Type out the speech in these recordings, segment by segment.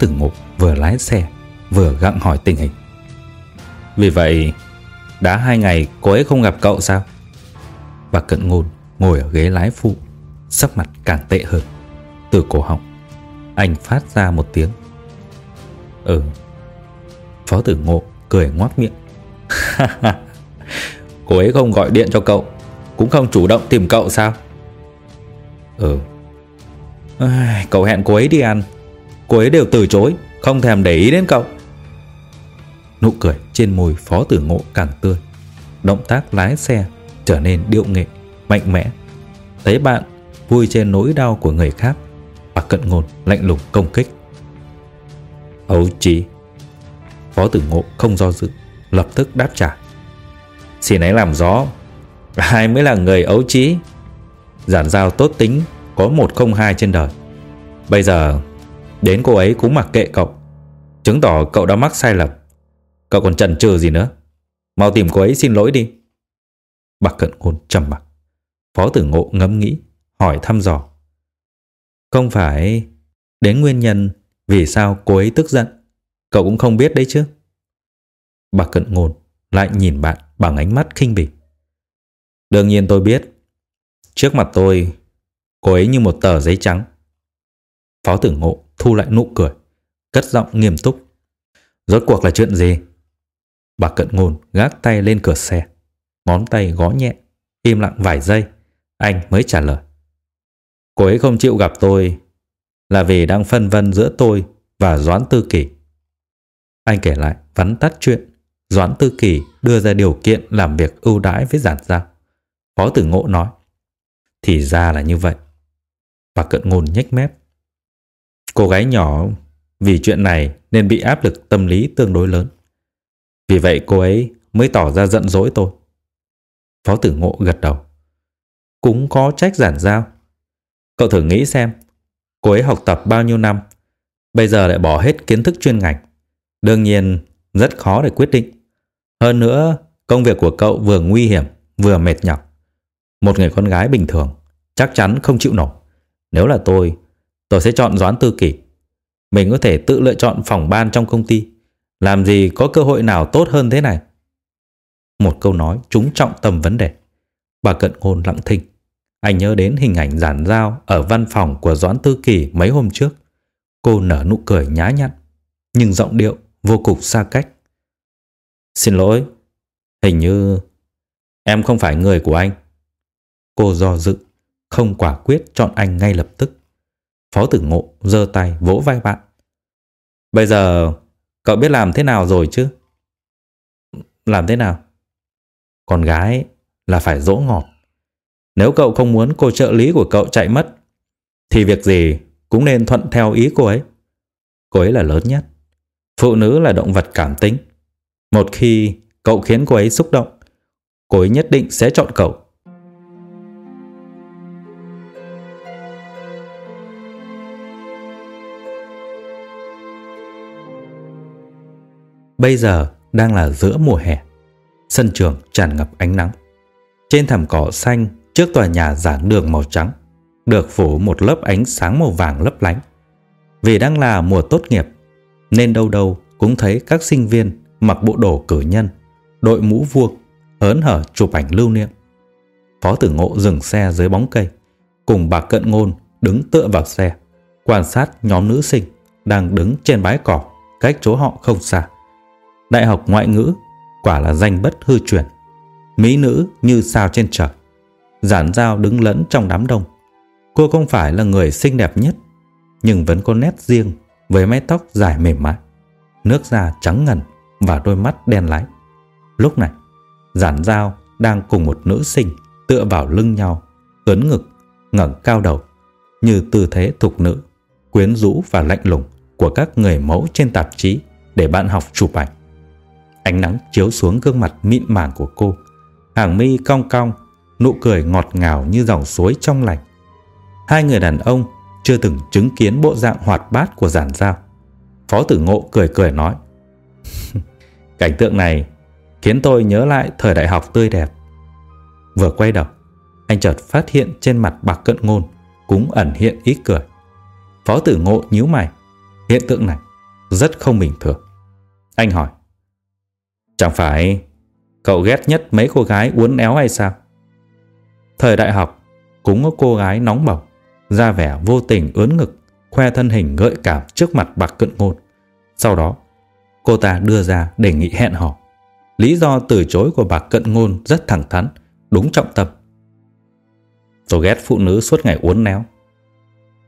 Tử Ngộ vừa lái xe vừa gặng hỏi tình hình. Vì vậy, đã hai ngày cô ấy không gặp cậu sao? Bà Cận Ngôn ngồi ở ghế lái phụ, sắc mặt càng tệ hơn. Từ cổ họng, anh phát ra một tiếng. Ừ. Phó Tử Ngộ cười ngoác miệng. cô ấy không gọi điện cho cậu, cũng không chủ động tìm cậu sao? Ừ. Cậu hẹn cô ấy đi ăn Cô ấy đều từ chối Không thèm để ý đến cậu. Nụ cười trên môi phó tử ngộ càng tươi. Động tác lái xe Trở nên điệu nghệ, mạnh mẽ. Thấy bạn vui trên nỗi đau của người khác và cận ngôn lạnh lùng công kích. Ấu trí Phó tử ngộ không do dự Lập tức đáp trả. Xin ấy làm gió Ai mới là người ấu trí Giản giao tốt tính Có một không hai trên đời. Bây giờ Đến cô ấy cũng mặc kệ cậu. Chứng tỏ cậu đã mắc sai lầm. Cậu còn chần chừ gì nữa? Mau tìm cô ấy xin lỗi đi. Bạc cận ngôn trầm mặc. Phó tử ngộ ngẫm nghĩ, Hỏi thăm dò. Không phải Đến nguyên nhân Vì sao cô ấy tức giận. Cậu cũng không biết đấy chứ. Bạc cận ngôn lại nhìn bạn Bằng ánh mắt khinh bỉ. Đương nhiên tôi biết. Trước mặt tôi, Cô ấy như một tờ giấy trắng. Phó tử ngộ thu lại nụ cười, cất giọng nghiêm túc. Rốt cuộc là chuyện gì? Bà cận ngôn gác tay lên cửa xe, ngón tay gõ nhẹ, im lặng vài giây, anh mới trả lời. Cô ấy không chịu gặp tôi là vì đang phân vân giữa tôi và Doãn Tư Kỳ. Anh kể lại vắn tắt chuyện Doãn Tư Kỳ đưa ra điều kiện làm việc ưu đãi với giản giao. Phó tử ngộ nói. Thì ra là như vậy. Bà cận ngôn nhếch mép. Cô gái nhỏ vì chuyện này nên bị áp lực tâm lý tương đối lớn. Vì vậy cô ấy mới tỏ ra giận dỗi tôi. Phó tử ngộ gật đầu. Cũng có trách giản giao. Cậu thử nghĩ xem, cô ấy học tập bao nhiêu năm, bây giờ lại bỏ hết kiến thức chuyên ngành. Đương nhiên, rất khó để quyết định. Hơn nữa, công việc của cậu vừa nguy hiểm, vừa mệt nhọc. Một người con gái bình thường chắc chắn không chịu nổi. Nếu là tôi, Tôi sẽ chọn Doãn Tư Kỷ. Mình có thể tự lựa chọn phòng ban trong công ty. Làm gì có cơ hội nào tốt hơn thế này? Một câu nói trúng trọng tâm vấn đề. Bà cận ngôn lặng thinh. Anh nhớ đến hình ảnh giản giao ở văn phòng của Doãn Tư Kỳ mấy hôm trước. Cô nở nụ cười nhá nhặn, nhưng giọng điệu vô cùng xa cách. Xin lỗi, hình như em không phải người của anh. Cô do dự, không quả quyết chọn anh ngay lập tức. Phó tử ngộ giơ tay vỗ vai bạn. Bây giờ cậu biết làm thế nào rồi chứ? Làm thế nào? Con gái là phải dỗ ngọt. Nếu cậu không muốn cô trợ lý của cậu chạy mất, thì việc gì cũng nên thuận theo ý cô ấy. Cô ấy là lớn nhất. Phụ nữ là động vật cảm tính. Một khi cậu khiến cô ấy xúc động, cô ấy nhất định sẽ chọn cậu. Bây giờ đang là giữa mùa hè. Sân trường tràn ngập ánh nắng. Trên thảm cỏ xanh trước tòa nhà giảng đường màu trắng được phủ một lớp ánh sáng màu vàng lấp lánh. Vì đang là mùa tốt nghiệp nên đâu đâu cũng thấy các sinh viên mặc bộ đồ cử nhân, đội mũ vuông, hớn hở chụp ảnh lưu niệm. Phó tử ngộ dừng xe dưới bóng cây, cùng bà Cận Ngôn đứng tựa vào xe, quan sát nhóm nữ sinh đang đứng trên bãi cỏ cách chỗ họ không xa. Đại học ngoại ngữ quả là danh bất hư truyền. Mỹ nữ như sao trên trời. Giản dao đứng lẫn trong đám đông. Cô không phải là người xinh đẹp nhất, nhưng vẫn có nét riêng với mái tóc dài mềm mại, nước da trắng ngần và đôi mắt đen láy. Lúc này, giản dao đang cùng một nữ sinh tựa vào lưng nhau, ấn ngực, ngẩng cao đầu, như tư thế thục nữ, quyến rũ và lạnh lùng của các người mẫu trên tạp chí để bạn học chụp ảnh. Ánh nắng chiếu xuống gương mặt mịn màng của cô, hàng mi cong cong, nụ cười ngọt ngào như dòng suối trong lành. Hai người đàn ông chưa từng chứng kiến bộ dạng hoạt bát của giản giao. Phó tử ngộ cười cười nói Cảnh tượng này khiến tôi nhớ lại thời đại học tươi đẹp. Vừa quay đầu, anh chợt phát hiện trên mặt bạc cận ngôn cũng ẩn hiện ý cười. Phó tử ngộ nhíu mày. Hiện tượng này rất không bình thường. Anh hỏi Chẳng phải cậu ghét nhất mấy cô gái uốn éo hay sao? Thời đại học cũng có cô gái nóng bỏng ra vẻ vô tình ướn ngực khoe thân hình gợi cảm trước mặt bạc cận ngôn. Sau đó cô ta đưa ra đề nghị hẹn hò. Lý do từ chối của bạc cận ngôn rất thẳng thắn, đúng trọng tâm. Tôi ghét phụ nữ suốt ngày uốn éo.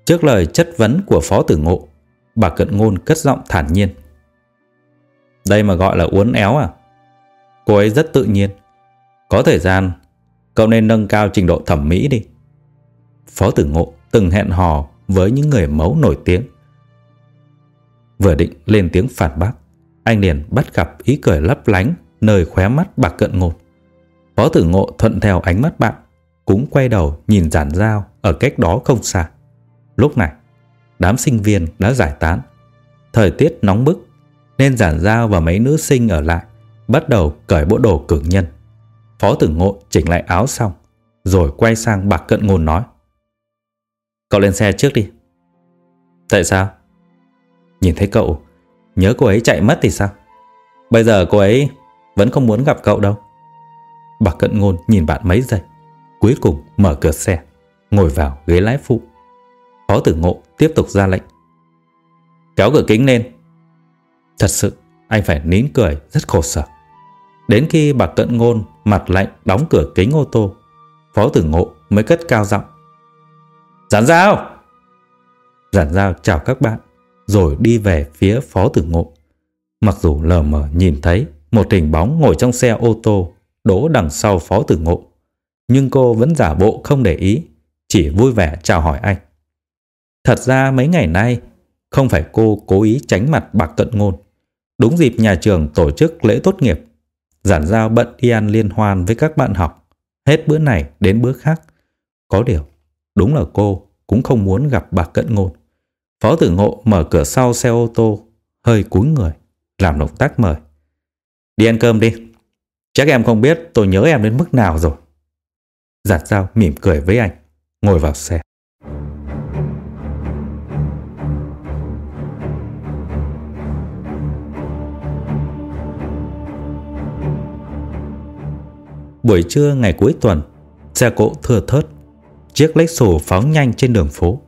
Trước lời chất vấn của phó tử ngộ, bà cận ngôn cất giọng thản nhiên. Đây mà gọi là uốn éo à? Cô ấy rất tự nhiên. Có thời gian, cậu nên nâng cao trình độ thẩm mỹ đi. Phó tử ngộ từng hẹn hò với những người mẫu nổi tiếng. Vừa định lên tiếng phản bác, anh liền bắt gặp ý cười lấp lánh nơi khóe mắt bạc cận ngột. Phó tử ngộ thuận theo ánh mắt bạn, cũng quay đầu nhìn giản dao ở cách đó không xa. Lúc này, đám sinh viên đã giải tán. Thời tiết nóng bức, nên giản dao và mấy nữ sinh ở lại, bắt đầu cởi bộ đồ cường nhân. Phó tử ngộ chỉnh lại áo xong, rồi quay sang bạc cận ngôn nói. Cậu lên xe trước đi. Tại sao? Nhìn thấy cậu, nhớ cô ấy chạy mất thì sao? Bây giờ cô ấy vẫn không muốn gặp cậu đâu. bạc cận ngôn nhìn bạn mấy giây, cuối cùng mở cửa xe, ngồi vào ghế lái phụ. Phó tử ngộ tiếp tục ra lệnh. Kéo cửa kính lên. Thật sự, anh phải nín cười rất khổ sở. Đến khi bà cận ngôn mặt lạnh đóng cửa kính ô tô, Phó tử ngộ mới cất cao giọng. Giản giao! Giản giao chào các bạn, rồi đi về phía phó tử ngộ. Mặc dù lờ mờ nhìn thấy một hình bóng ngồi trong xe ô tô đỗ đằng sau phó tử ngộ, nhưng cô vẫn giả bộ không để ý, chỉ vui vẻ chào hỏi anh. Thật ra mấy ngày nay, không phải cô cố ý tránh mặt bạc cận ngôn. Đúng dịp nhà trường tổ chức lễ tốt nghiệp, giản giao bận đi ăn liên hoan với các bạn học, hết bữa này đến bữa khác. Có điều, Đúng là cô cũng không muốn gặp bà Cận Ngôn. Phó tử ngộ mở cửa sau xe ô tô, hơi cúi người, làm động tác mời. Đi ăn cơm đi. Chắc em không biết tôi nhớ em đến mức nào rồi. Giản giao mỉm cười với anh, ngồi vào xe. Buổi trưa ngày cuối tuần, xe cộ thừa thớt Chiếc lách sổ phóng nhanh trên đường phố.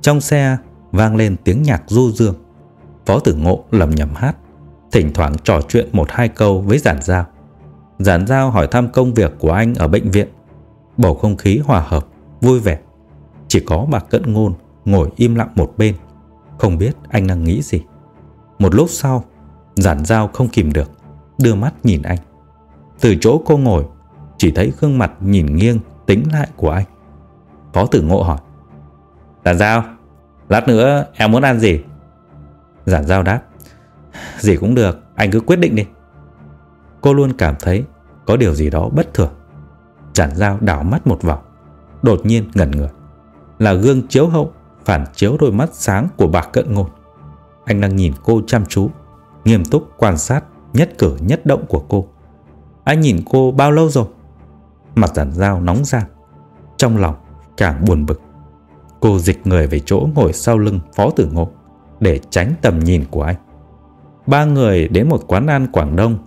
Trong xe vang lên tiếng nhạc du dương. Phó tử ngộ lầm nhầm hát, thỉnh thoảng trò chuyện một hai câu với giản giao. Giản giao hỏi thăm công việc của anh ở bệnh viện. Bầu không khí hòa hợp, vui vẻ. Chỉ có bà cận ngôn ngồi im lặng một bên, không biết anh đang nghĩ gì. Một lúc sau, giản giao không kìm được, đưa mắt nhìn anh. Từ chỗ cô ngồi, chỉ thấy gương mặt nhìn nghiêng, tính lại của anh. Phó tử ngộ hỏi Giản giao Lát nữa em muốn ăn gì? Giản giao đáp, Gì cũng được, anh cứ quyết định đi. Cô luôn cảm thấy Có điều gì đó bất thường. Giản giao đảo mắt một vòng, Đột nhiên ngẩn người. Là gương chiếu hậu, Phản chiếu đôi mắt sáng của bạc cận ngôn. Anh đang nhìn cô chăm chú, Nghiêm túc quan sát Nhất cử nhất động của cô. Anh nhìn cô bao lâu rồi? Mặt giản dao nóng gian Trong lòng càng buồn bực. Cô dịch người về chỗ ngồi sau lưng Phó Tử Ngộ để tránh tầm nhìn của anh. Ba người đến một quán ăn Quảng Đông.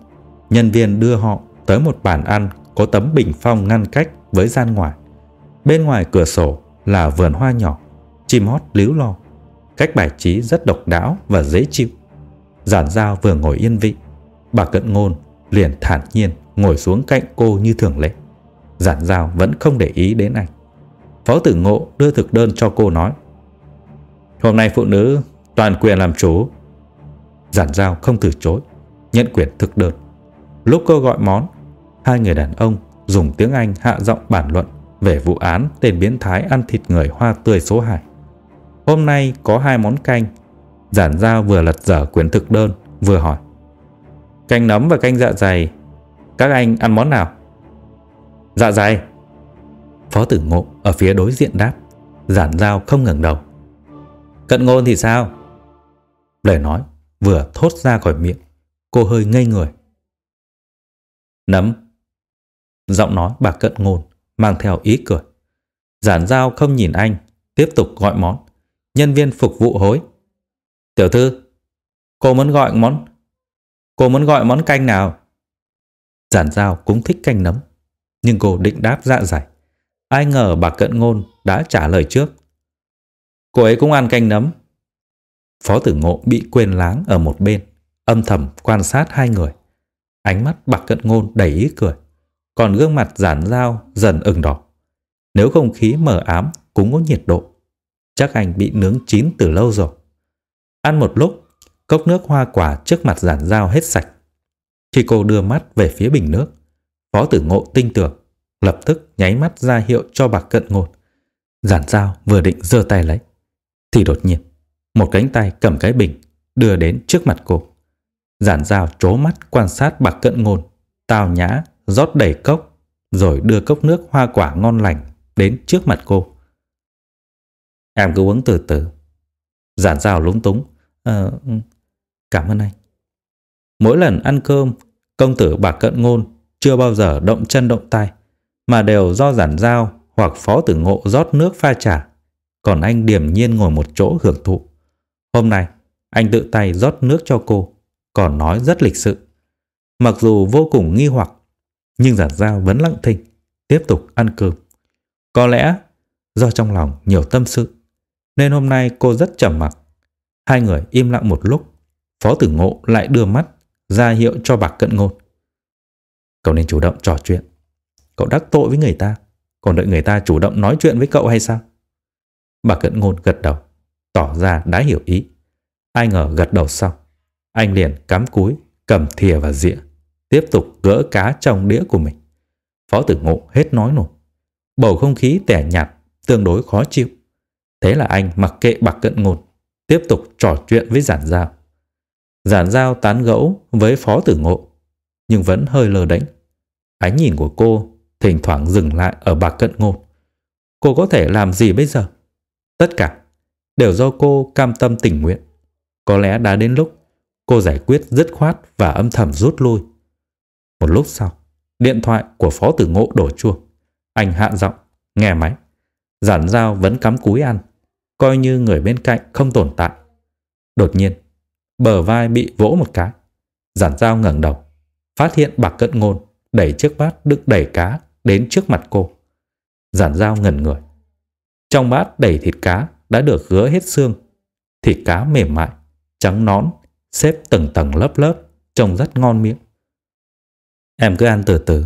Nhân viên đưa họ tới một bàn ăn có tấm bình phong ngăn cách với gian ngoài. Bên ngoài cửa sổ là vườn hoa nhỏ, chim hót líu lo. Cách bài trí rất độc đáo và dễ chịu. Giản dao vừa ngồi yên vị, bà cận ngôn liền thản nhiên ngồi xuống cạnh cô như thường lệ. Giản giao vẫn không để ý đến anh. Phó tử ngộ đưa thực đơn cho cô nói Hôm nay phụ nữ toàn quyền làm chủ. Giản giao không từ chối, nhận quyền thực đơn. Lúc cô gọi món, hai người đàn ông dùng tiếng Anh hạ giọng bản luận về vụ án tên biến thái ăn thịt người hoa tươi số 2. Hôm nay có hai món canh. Giản giao vừa lật dở quyển thực đơn, vừa hỏi. Canh nấm và canh dạ dày, các anh ăn món nào? Dạ, dạ dày. Phó tử ngộ ở phía đối diện đáp. Giản giao không ngẩng đầu. Cận ngôn thì sao? Lời nói vừa thốt ra khỏi miệng, cô hơi ngây người. Nấm. Giọng nói bà cận ngôn mang theo ý cười. Giản giao không nhìn anh, tiếp tục gọi món. Nhân viên phục vụ hối. Tiểu thư, cô muốn gọi món... Cô muốn gọi món canh nào? Giản giao cũng thích canh nấm, nhưng cô định đáp dạ dày. Ai ngờ bà cận ngôn đã trả lời trước. Cô ấy cũng ăn canh nấm. Phó tử ngộ bị quên láng ở một bên, âm thầm quan sát hai người. Ánh mắt bạc cận ngôn đầy ý cười, còn gương mặt giản dao dần ửng đỏ. Nếu không khí mờ ám cũng có nhiệt độ, chắc anh bị nướng chín từ lâu rồi. Ăn một lúc, cốc nước hoa quả trước mặt giản dao hết sạch. Khi cô đưa mắt về phía bình nước, Phó tử ngộ tinh tưởng, lập tức nháy mắt ra hiệu cho bạc cận ngôn. Giản dao vừa định giơ tay lấy, thì đột nhiên, một cánh tay cầm cái bình đưa đến trước mặt cô. Giản dao trố mắt quan sát bạc cận ngôn, tào nhã, rót đầy cốc, rồi đưa cốc nước hoa quả ngon lành đến trước mặt cô. Em cứ uống từ từ. Giản dao lúng túng. À, cảm ơn anh. Mỗi lần ăn cơm, công tử bạc cận ngôn chưa bao giờ động chân động tay, mà đều do giản dao hoặc phó tử ngộ rót nước pha trà còn anh điềm nhiên ngồi một chỗ hưởng thụ. Hôm nay, anh tự tay rót nước cho cô, còn nói rất lịch sự. Mặc dù vô cùng nghi hoặc, nhưng giản giao vẫn lặng thinh, tiếp tục ăn cơm. Có lẽ do trong lòng nhiều tâm sự, nên hôm nay cô rất trầm mặc. Hai người im lặng một lúc, Phó Tử Ngộ lại đưa mắt ra hiệu cho bạc cận ngôn. Cậu nên chủ động trò chuyện. Cậu đắc tội với người ta, còn đợi người ta chủ động nói chuyện với cậu hay sao? Bà cận ngôn gật đầu, tỏ ra đã hiểu ý. Ai ngờ gật đầu xong, anh liền cắm cúi, cầm thìa và dĩa, tiếp tục gỡ cá trong đĩa của mình. Phó tử ngộ hết nói nổi. Bầu không khí tẻ nhạt, tương đối khó chịu. Thế là anh mặc kệ bạc cận ngôn, tiếp tục trò chuyện với giản giao. Giản giao tán gẫu với phó tử ngộ, nhưng vẫn hơi lờ đánh. Ánh nhìn của cô thỉnh thoảng dừng lại ở bạc cận ngôn. Cô có thể làm gì bây giờ? Tất cả đều do cô cam tâm tình nguyện. Có lẽ đã đến lúc cô giải quyết dứt khoát và âm thầm rút lui. Một lúc sau, điện thoại của phó tử ngộ đổ chuông. Anh hạ giọng, nghe máy. Giản dao vẫn cắm cúi ăn, coi như người bên cạnh không tồn tại. Đột nhiên, bờ vai bị vỗ một cái. Giản dao ngẩng đầu, phát hiện bạc cận ngôn đẩy chiếc bát đựng đầy cá đến trước mặt cô. Giản dao ngẩn người, trong bát đầy thịt cá đã được gỡ hết xương. Thịt cá mềm mại, trắng nón, xếp từng tầng lớp lớp, trông rất ngon miệng. Em cứ ăn từ từ.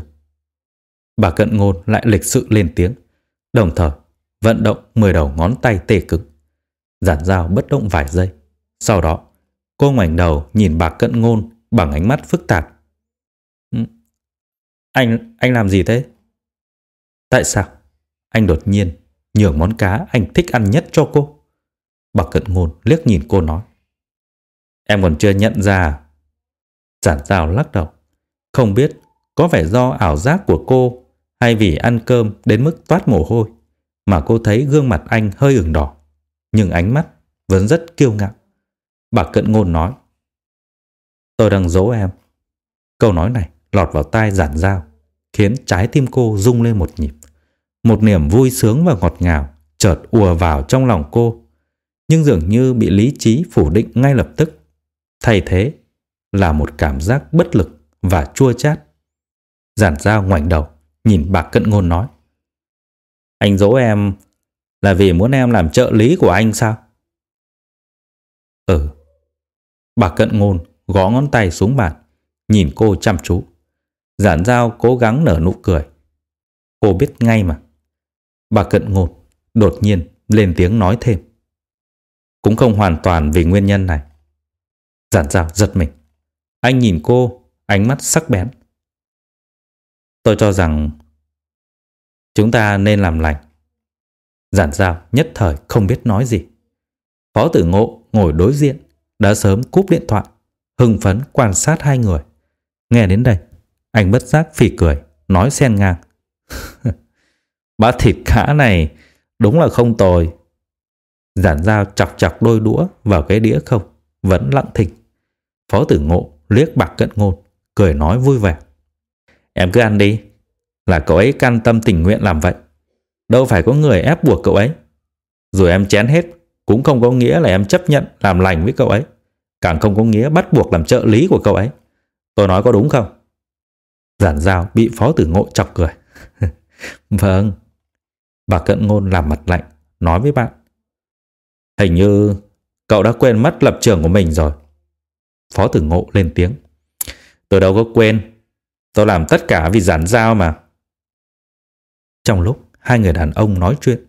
Bà cận ngôn lại lịch sự lên tiếng, đồng thời vận động 10 đầu ngón tay tê cứng. Giản dao bất động vài giây. Sau đó, cô ngoảnh đầu nhìn bà cận ngôn bằng ánh mắt phức tạp. Anh, anh làm gì thế? Tại sao? Anh đột nhiên nhường món cá anh thích ăn nhất cho cô. Bà cận ngôn liếc nhìn cô nói. Em còn chưa nhận ra. Giản dao lắc đầu. Không biết có vẻ do ảo giác của cô hay vì ăn cơm đến mức toát mồ hôi mà cô thấy gương mặt anh hơi ửng đỏ. Nhưng ánh mắt vẫn rất kiêu ngạo. Bà cận ngôn nói. Tôi đang giấu em. Câu nói này lọt vào tai giản dao khiến trái tim cô rung lên một nhịp. Một niềm vui sướng và ngọt ngào chợt ùa vào trong lòng cô, nhưng dường như bị lý trí phủ định ngay lập tức. Thay thế là một cảm giác bất lực và chua chát. Giản dao ngoảnh đầu, nhìn bạc cận ngôn nói. Anh dỗ em Là vì muốn em làm trợ lý của anh sao? Ừ. Bà cận ngôn gõ ngón tay xuống bàn, nhìn cô chăm chú. Giản giao cố gắng nở nụ cười. Cô biết ngay mà. Bà cận ngột, đột nhiên lên tiếng nói thêm. Cũng không hoàn toàn vì nguyên nhân này. Giản giao giật mình. Anh nhìn cô, ánh mắt sắc bén. Tôi cho rằng chúng ta nên làm lành. Giản giao nhất thời không biết nói gì. Phó tử ngộ ngồi đối diện, đã sớm cúp điện thoại, hưng phấn quan sát hai người. Nghe đến đây, anh bất giác phì cười, nói xen ngang. Bát thịt cá này đúng là không tồi. Giản dao chọc chọc đôi đũa vào cái đĩa không, vẫn lặng thinh. Phó tử ngộ liếc bạc cận ngôn, cười nói vui vẻ. Em cứ ăn đi, là cậu ấy can tâm tình nguyện làm vậy. Đâu phải có người ép buộc cậu ấy. Rồi em chén hết, cũng không có nghĩa là em chấp nhận làm lành với cậu ấy. Càng không có nghĩa bắt buộc làm trợ lý của cậu ấy. Tôi nói có đúng không? Giản giao bị phó tử ngộ chọc cười. vâng. Bà cận ngôn làm mặt lạnh, nói với bạn. Hình như cậu đã quên mất lập trường của mình rồi. Phó tử ngộ lên tiếng. Tôi đâu có quên. Tôi làm tất cả vì giản giao mà. Trong lúc hai người đàn ông nói chuyện,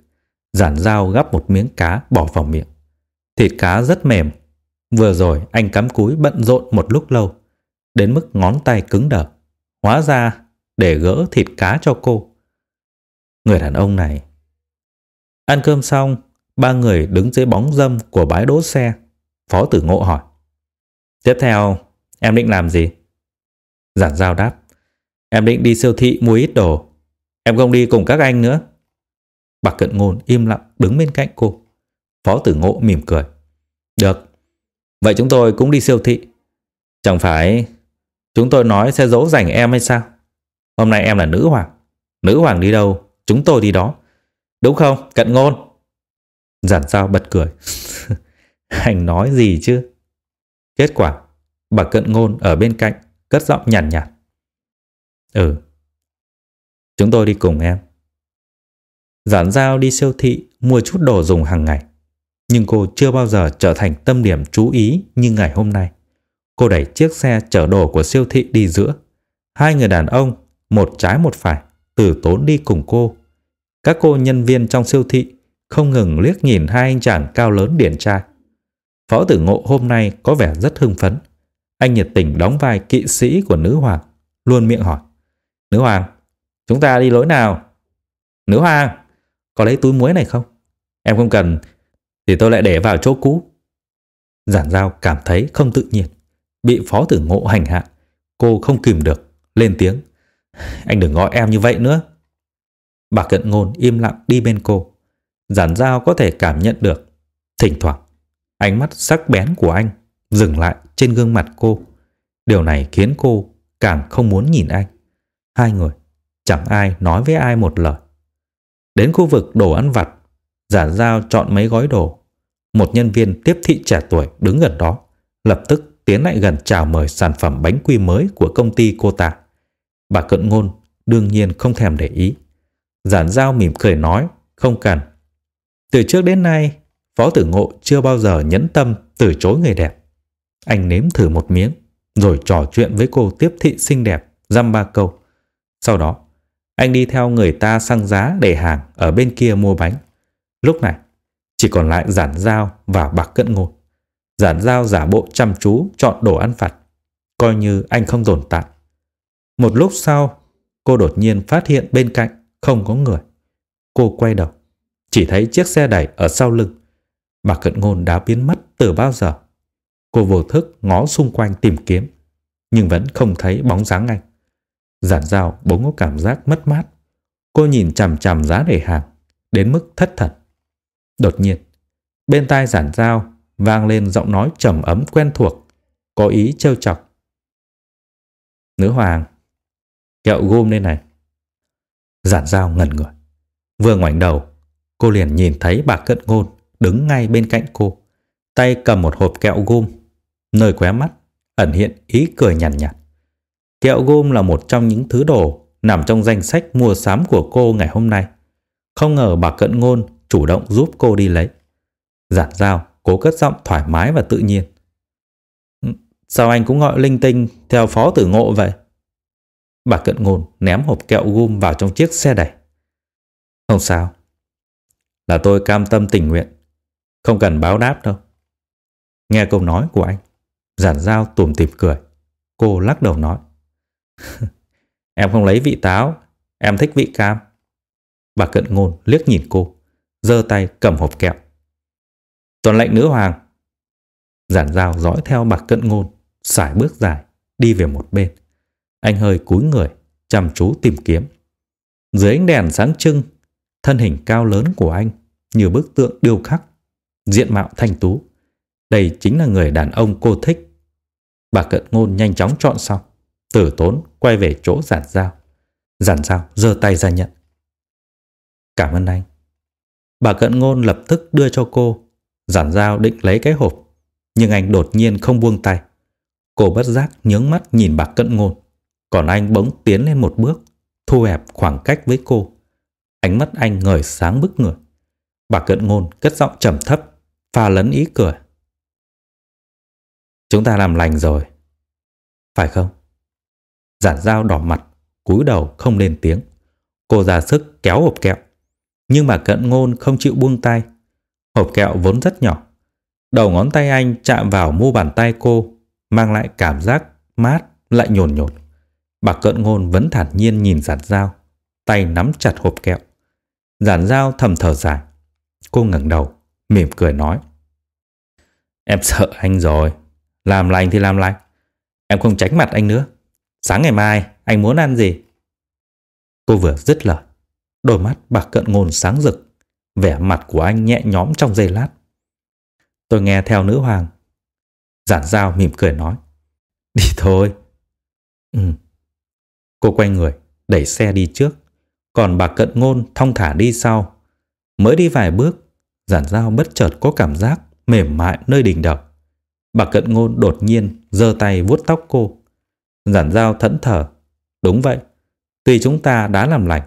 giản giao gắp một miếng cá bỏ vào miệng. Thịt cá rất mềm. Vừa rồi anh cắm cúi bận rộn một lúc lâu, đến mức ngón tay cứng đờ. Hóa ra để gỡ thịt cá cho cô. Người đàn ông này. Ăn cơm xong, ba người đứng dưới bóng dâm của bãi đỗ xe. Phó tử ngộ hỏi. Tiếp theo, em định làm gì? Giản giao đáp. Em định đi siêu thị mua ít đồ. Em không đi cùng các anh nữa. Bạc cận ngôn im lặng đứng bên cạnh cô. Phó tử ngộ mỉm cười. Được. Vậy chúng tôi cũng đi siêu thị. Chẳng phải chúng tôi nói sẽ dỗ dành em hay sao? Hôm nay em là nữ hoàng. Nữ hoàng đi đâu, chúng tôi đi đó. Đúng không, cận ngôn? Giản sao bật cười. Anh nói gì chứ? Kết quả, bà cận ngôn ở bên cạnh, cất giọng nhàn nhạt, nhạt. Ừ, chúng tôi đi cùng em. Giản giao đi siêu thị mua chút đồ dùng hàng ngày. Nhưng cô chưa bao giờ trở thành tâm điểm chú ý như ngày hôm nay. Cô đẩy chiếc xe chở đồ của siêu thị đi giữa. Hai người đàn ông, một trái một phải, từ tốn đi cùng cô. Các cô nhân viên trong siêu thị không ngừng liếc nhìn hai anh chàng cao lớn điển trai. Phó tử ngộ hôm nay có vẻ rất hưng phấn. Anh nhiệt tình đóng vai kỵ sĩ của nữ hoàng, luôn miệng hỏi. Nữ hoàng, chúng ta đi lối nào? Nữ hoàng, có lấy túi muối này không? Em không cần, thì tôi lại để vào chỗ cũ. Giản giao cảm thấy không tự nhiên, bị phó tử ngộ hành hạ. Cô không kìm được, lên tiếng. Anh đừng gọi em như vậy nữa. Bà cận ngôn im lặng đi bên cô. Giản giao có thể cảm nhận được. Thỉnh thoảng, ánh mắt sắc bén của anh dừng lại trên gương mặt cô. Điều này khiến cô càng không muốn nhìn anh. Hai người, chẳng ai nói với ai một lời. Đến khu vực đồ ăn vặt, giản giao chọn mấy gói đồ. Một nhân viên tiếp thị trẻ tuổi đứng gần đó, lập tức tiến lại gần chào mời sản phẩm bánh quy mới của công ty cô ta. Bà cận ngôn đương nhiên không thèm để ý. Giản giao mỉm cười nói, không cần. Từ trước đến nay, Phó Tử Ngộ chưa bao giờ nhẫn tâm từ chối người đẹp. Anh nếm thử một miếng, rồi trò chuyện với cô tiếp thị xinh đẹp, dăm ba câu. Sau đó, anh đi theo người ta sang giá để hàng ở bên kia mua bánh. Lúc này, chỉ còn lại giản dao và bạc cận ngôn. Giản dao giả bộ chăm chú chọn đồ ăn vặt, coi như anh không tồn tại. Một lúc sau, cô đột nhiên phát hiện bên cạnh không có người. Cô quay đầu, chỉ thấy chiếc xe đẩy ở sau lưng. Bà Cận Ngôn đã biến mất từ bao giờ. Cô vô thức ngó xung quanh tìm kiếm, nhưng vẫn không thấy bóng dáng anh. Giản dao bỗng có cảm giác mất mát. Cô nhìn chằm chằm giá để hàng, đến mức thất thần. Đột nhiên, bên tai giản dao vang lên giọng nói trầm ấm quen thuộc, có ý trêu chọc. Nữ hoàng, kẹo gôm đây này. Giản dao ngẩn người. Vừa ngoảnh đầu, cô liền nhìn thấy bà cận ngôn đứng ngay bên cạnh cô. Tay cầm một hộp kẹo gôm, nơi khóe mắt ẩn hiện ý cười nhàn nhạt, nhạt. Kẹo gôm là một trong những thứ đồ nằm trong danh sách mua sắm của cô ngày hôm nay. Không ngờ bà cận ngôn chủ động giúp cô đi lấy. Giản dao cố cất giọng thoải mái và tự nhiên. Ừ, sao anh cũng gọi linh tinh theo phó tử ngộ vậy? Bà cận ngôn ném hộp kẹo gum vào trong chiếc xe đẩy. Không sao. Là tôi cam tâm tình nguyện. Không cần báo đáp đâu. Nghe câu nói của anh, giản giao tủm tỉm cười. Cô lắc đầu nói. em không lấy vị táo, em thích vị cam. Bà cận ngôn liếc nhìn cô, giơ tay cầm hộp kẹo. Tuần lệnh nữ hoàng. Giản dao dõi theo bạc cận ngôn, xài bước dài, đi về một bên. Anh hơi cúi người, chăm chú tìm kiếm. Dưới ánh đèn sáng trưng, thân hình cao lớn của anh như bức tượng điêu khắc, diện mạo thanh tú. Đây chính là người đàn ông cô thích. Bà cận ngôn nhanh chóng chọn xong, tử tốn quay về chỗ giản giao. Giản giao giơ tay ra nhận. Cảm ơn anh. Bà cận ngôn lập tức đưa cho cô. Giản giao định lấy cái hộp, nhưng anh đột nhiên không buông tay. Cô bất giác nhướng mắt nhìn bà cận ngôn. Còn anh bỗng tiến lên một bước, thu hẹp khoảng cách với cô. Ánh mắt anh ngời sáng bức người. Bà cận ngôn cất giọng trầm thấp, pha lấn ý cười. Chúng ta làm lành rồi. Phải không? Giản dao đỏ mặt, cúi đầu không lên tiếng. Cô ra sức kéo hộp kẹo. Nhưng bà cận ngôn không chịu buông tay. Hộp kẹo vốn rất nhỏ. Đầu ngón tay anh chạm vào mu bàn tay cô, mang lại cảm giác mát lại nhồn nhột. Bà cận ngôn vẫn thản nhiên nhìn giản dao, tay nắm chặt hộp kẹo. Giản dao thầm thở dài. Cô ngẩng đầu, mỉm cười nói. Em sợ anh rồi. Làm lành thì làm lành. Em không tránh mặt anh nữa. Sáng ngày mai, anh muốn ăn gì? Cô vừa dứt lời. Đôi mắt bạc cận ngôn sáng rực. Vẻ mặt của anh nhẹ nhõm trong giây lát. Tôi nghe theo nữ hoàng. Giản dao mỉm cười nói. Đi thôi. Ừ. Cô quay người, đẩy xe đi trước. Còn bà cận ngôn thong thả đi sau. Mới đi vài bước, giản dao bất chợt có cảm giác mềm mại nơi đỉnh đầu. Bà cận ngôn đột nhiên giơ tay vuốt tóc cô. Giản dao thẫn thờ. Đúng vậy, tuy chúng ta đã làm lành,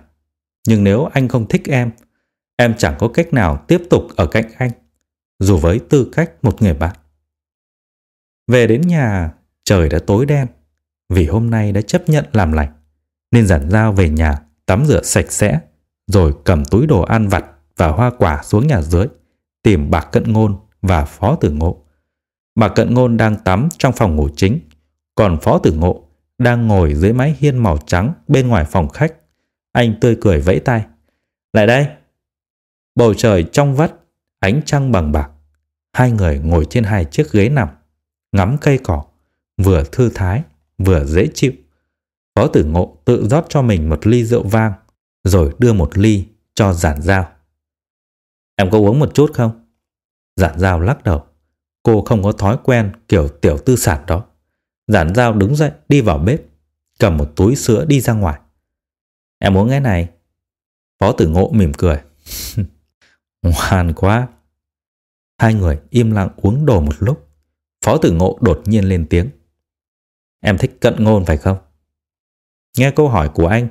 nhưng nếu anh không thích em, em chẳng có cách nào tiếp tục ở cạnh anh, dù với tư cách một người bạn. Về đến nhà, trời đã tối đen, vì hôm nay đã chấp nhận làm lành, nên giản dao về nhà tắm rửa sạch sẽ, rồi cầm túi đồ ăn vặt và hoa quả xuống nhà dưới, tìm bà Cận Ngôn và Phó Tử Ngộ. Bà Cận Ngôn đang tắm trong phòng ngủ chính, còn Phó Tử Ngộ đang ngồi dưới mái hiên màu trắng bên ngoài phòng khách. Anh tươi cười vẫy tay. Lại đây! Bầu trời trong vắt, ánh trăng bằng bạc. Hai người ngồi trên hai chiếc ghế nằm, ngắm cây cỏ, vừa thư thái, vừa dễ chịu. Phó tử ngộ tự rót cho mình một ly rượu vang, rồi đưa một ly cho giản dao. Em có uống một chút không? Giản dao lắc đầu. Cô không có thói quen kiểu tiểu tư sản đó. Giản dao đứng dậy đi vào bếp, cầm một túi sữa đi ra ngoài. Em uống cái này. Phó tử ngộ mỉm cười. Ngoan quá. Hai người im lặng uống đồ một lúc. Phó tử ngộ đột nhiên lên tiếng. Em thích cận ngôn phải không? Nghe câu hỏi của anh,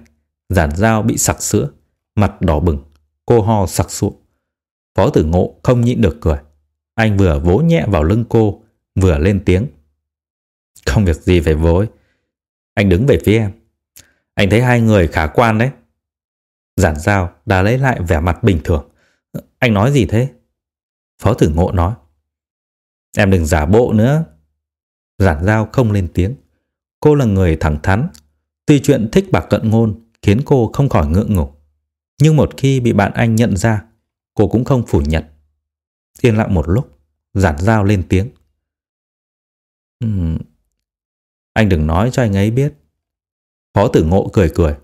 giản dao bị sặc sữa, mặt đỏ bừng, cô ho sặc sụa. Phó tử ngộ không nhịn được cười. Anh vừa vỗ nhẹ vào lưng cô, vừa lên tiếng. Không việc gì phải vối. Anh đứng về phía em. Anh thấy hai người khả quan đấy. Giản dao đã lấy lại vẻ mặt bình thường. Anh nói gì thế? Phó tử ngộ nói. Em đừng giả bộ nữa. Giản giao không lên tiếng. Cô là người thẳng thắn. Tuy chuyện thích bạc cận ngôn khiến cô không khỏi ngượng ngùng. Nhưng một khi bị bạn anh nhận ra, cô cũng không phủ nhận. Yên lặng một lúc, giản giao lên tiếng. Uhm, anh đừng nói cho anh ấy biết. Phó tử ngộ cười cười.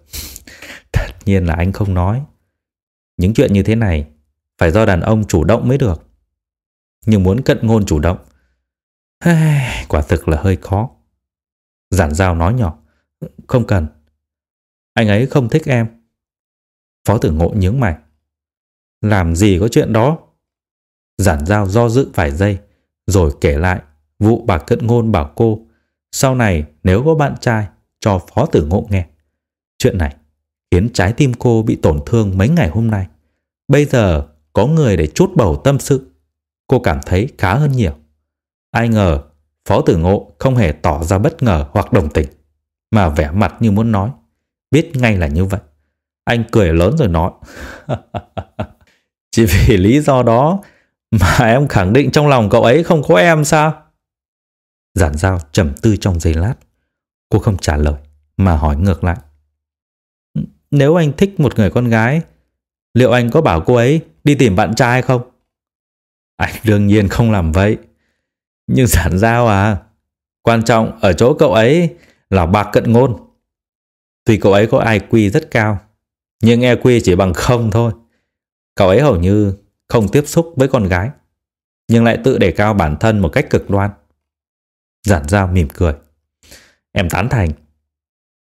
tất nhiên là anh không nói. Những chuyện như thế này phải do đàn ông chủ động mới được. Nhưng muốn cận ngôn chủ động, quả thực là hơi khó. Giản giao nói nhỏ. Không cần. Anh ấy không thích em. Phó tử ngộ nhướng mày. Làm gì có chuyện đó? Giản giao do dự vài giây, rồi kể lại vụ bà cận ngôn bảo cô sau này nếu có bạn trai cho phó tử ngộ nghe. Chuyện này khiến trái tim cô bị tổn thương mấy ngày hôm nay. Bây giờ có người để chút bầu tâm sự. Cô cảm thấy khá hơn nhiều. Ai ngờ Phó Tử Ngộ không hề tỏ ra bất ngờ hoặc đồng tình, mà vẻ mặt như muốn nói. Biết ngay là như vậy. Anh cười lớn rồi nói. Chỉ vì lý do đó mà em khẳng định trong lòng cậu ấy không có em sao? Giản giao trầm tư trong giây lát. Cô không trả lời, mà hỏi ngược lại. Nếu anh thích một người con gái, liệu anh có bảo cô ấy đi tìm bạn trai không? Anh đương nhiên không làm vậy. Nhưng giản giao à, quan trọng ở chỗ cậu ấy là bạc cận ngôn. Tuy cậu ấy có IQ rất cao, nhưng EQ chỉ bằng không thôi. Cậu ấy hầu như không tiếp xúc với con gái, nhưng lại tự đề cao bản thân một cách cực đoan. Giản giao mỉm cười. Em tán thành.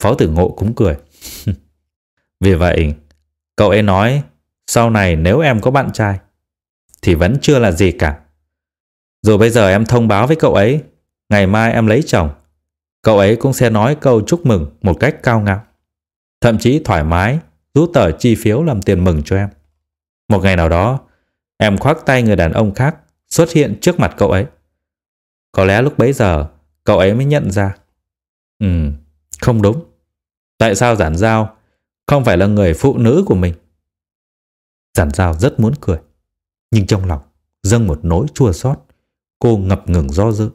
Phó tử ngộ cũng cười. Vì vậy, cậu ấy nói sau này nếu em có bạn trai thì vẫn chưa là gì cả. Dù bây giờ em thông báo với cậu ấy ngày mai em lấy chồng, cậu ấy cũng sẽ nói câu chúc mừng một cách cao ngạo. Thậm chí thoải mái rút tờ chi phiếu làm tiền mừng cho em. Một ngày nào đó, em khoác tay người đàn ông khác xuất hiện trước mặt cậu ấy. Có lẽ lúc bấy giờ, cậu ấy mới nhận ra. Ừ, không đúng. Tại sao giản giao không phải là người phụ nữ của mình? Giản giao rất muốn cười. Nhưng trong lòng, dâng một nỗi chua xót, Cô ngập ngừng do dự.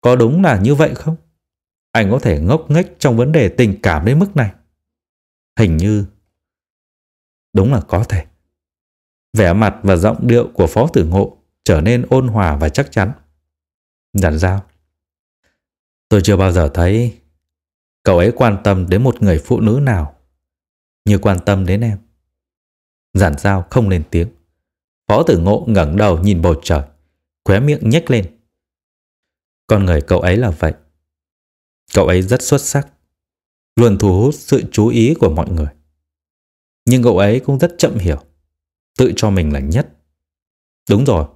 Có đúng là như vậy không? Anh có thể ngốc nghếch trong vấn đề tình cảm đến mức này. Hình như Đúng là có thể. Vẻ mặt và giọng điệu của Phó Tử Ngộ trở nên ôn hòa và chắc chắn. Giản giao. Tôi chưa bao giờ thấy cậu ấy quan tâm đến một người phụ nữ nào như quan tâm đến em. Giản giao không lên tiếng. Phó tử ngộ ngẩng đầu nhìn bầu trời, khóe miệng nhếch lên. Con người cậu ấy là vậy. Cậu ấy rất xuất sắc, luôn thu hút sự chú ý của mọi người. Nhưng cậu ấy cũng rất chậm hiểu, tự cho mình là nhất. Đúng rồi,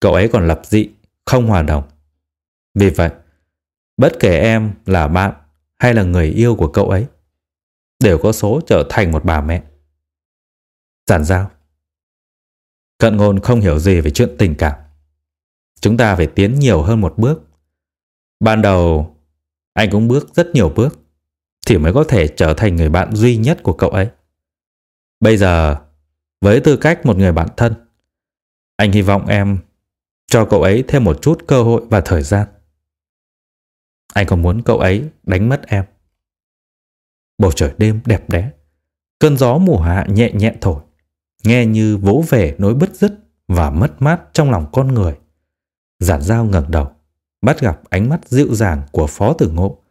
cậu ấy còn lập dị, không hòa đồng. Vì vậy, bất kể em là bạn hay là người yêu của cậu ấy, đều có số trở thành một bà mẹ. Giản giao. Cận ngôn không hiểu gì về chuyện tình cảm. Chúng ta phải tiến nhiều hơn một bước. Ban đầu, anh cũng bước rất nhiều bước, thì mới có thể trở thành người bạn duy nhất của cậu ấy. Bây giờ, với tư cách một người bạn thân, anh hy vọng em cho cậu ấy thêm một chút cơ hội và thời gian. Anh còn muốn cậu ấy đánh mất em. Bầu trời đêm đẹp đẽ, cơn gió mùa hạ nhẹ nhẹ thổi, nghe như vỗ về nỗi bứt rứt và mất mát trong lòng con người. Giản dao ngẩng đầu, bắt gặp ánh mắt dịu dàng của Phó Tử Ngộ.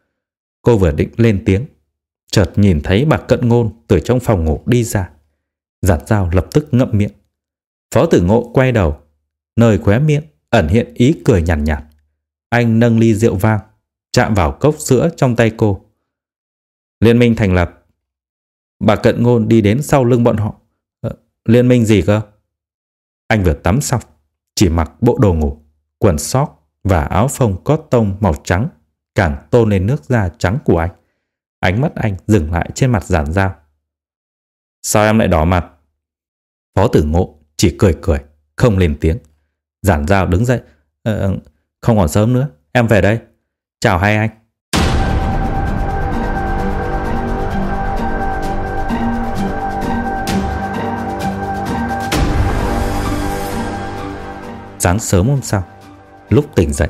Cô vừa định lên tiếng, chợt nhìn thấy bà Cận Ngôn từ trong phòng ngủ đi ra. Giản dao lập tức ngậm miệng. Phó Tử Ngộ quay đầu, nơi khóe miệng ẩn hiện ý cười nhàn nhạt, nhạt. Anh nâng ly rượu vang, chạm vào cốc sữa trong tay cô. Liên minh thành lập. Bà Cận Ngôn đi đến sau lưng bọn họ. Liên minh gì cơ? Anh vừa tắm xong, chỉ mặc bộ đồ ngủ, quần sóc và áo phông có tông màu trắng càng tôn lên nước da trắng của anh. Ánh mắt anh dừng lại trên mặt giản dao. Sao em lại đỏ mặt? Phó tử ngộ chỉ cười cười, không lên tiếng. Giản dao đứng dậy. Ờ, không còn sớm nữa, em về đây. Chào hai anh. Sáng sớm hôm sau, lúc tỉnh dậy,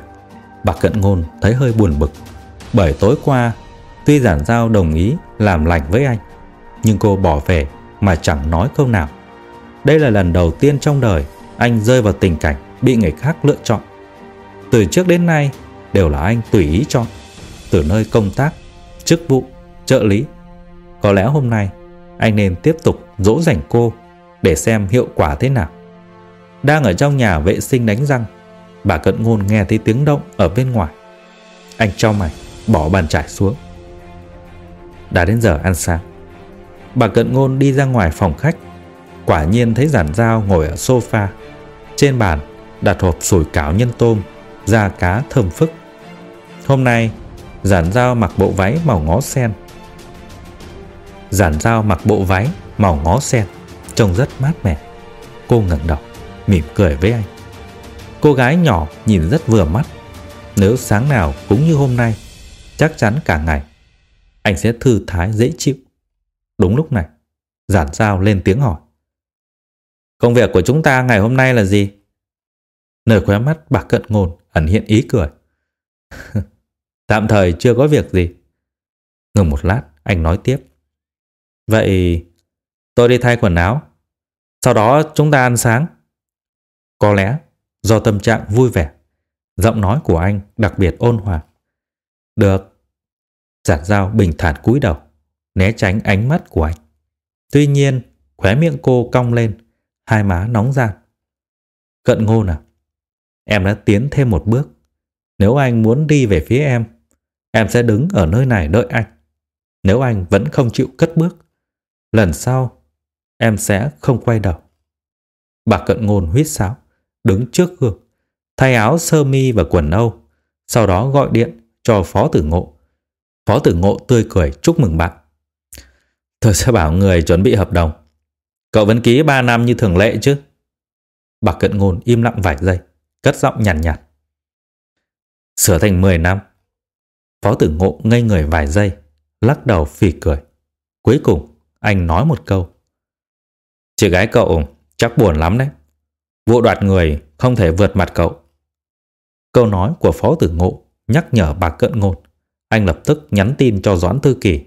bà Cận Ngôn thấy hơi buồn bực. Bởi tối qua, tuy giản giao đồng ý làm lành với anh, nhưng cô bỏ về mà chẳng nói câu nào. Đây là lần đầu tiên trong đời anh rơi vào tình cảnh bị người khác lựa chọn. Từ trước đến nay đều là anh tùy ý chọn, từ nơi công tác, chức vụ, trợ lý. Có lẽ hôm nay anh nên tiếp tục dỗ dành cô để xem hiệu quả thế nào. Đang ở trong nhà vệ sinh đánh răng. Bà Cận Ngôn nghe thấy tiếng động ở bên ngoài. Anh cho mày, Bỏ bàn chải xuống. Đã đến giờ ăn sáng. Bà Cận Ngôn đi ra ngoài phòng khách. Quả nhiên thấy giản dao ngồi ở sofa. Trên bàn, đặt hộp sủi cảo nhân tôm, Da cá thơm phức. Hôm nay, Giản dao mặc bộ váy màu ngó sen. Giản dao mặc bộ váy màu ngó sen, Trông rất mát mẻ. Cô ngẩng đầu. Mỉm cười với anh Cô gái nhỏ nhìn rất vừa mắt Nếu sáng nào cũng như hôm nay Chắc chắn cả ngày Anh sẽ thư thái dễ chịu Đúng lúc này Giản giao lên tiếng hỏi Công việc của chúng ta ngày hôm nay là gì? Nơi khóe mắt bà cận ngôn ẩn hiện ý cười. Tạm thời chưa có việc gì. Ngừng một lát, anh nói tiếp. Vậy tôi đi thay quần áo. Sau đó chúng ta ăn sáng. Có lẽ do tâm trạng vui vẻ, giọng nói của anh đặc biệt ôn hòa. Được. Giản dao bình thản cúi đầu, né tránh ánh mắt của anh. Tuy nhiên, khóe miệng cô cong lên, hai má nóng gian. Cận ngôn à, em đã tiến thêm một bước. Nếu anh muốn đi về phía em, em sẽ đứng ở nơi này đợi anh. Nếu anh vẫn không chịu cất bước, lần sau em sẽ không quay đầu. Bà cận ngôn huýt sáo, đứng trước gương, thay áo sơ mi và quần âu, sau đó gọi điện cho Phó Tử Ngộ. Phó Tử Ngộ tươi cười chúc mừng bạn. Tôi sẽ bảo người chuẩn bị hợp đồng. Cậu vẫn ký 3 năm như thường lệ chứ? Bà cận ngôn im lặng vài giây, cất giọng nhàn nhạt, nhạt. Sửa thành 10 năm. Phó tử ngộ ngây người vài giây, lắc đầu phì cười. Cuối cùng, anh nói một câu. Chị gái cậu chắc buồn lắm đấy. Vụ đoạt người không thể vượt mặt cậu. Câu nói của phó tử ngộ nhắc nhở bà cận ngôn. Anh lập tức nhắn tin cho Doãn Tư Kỳ.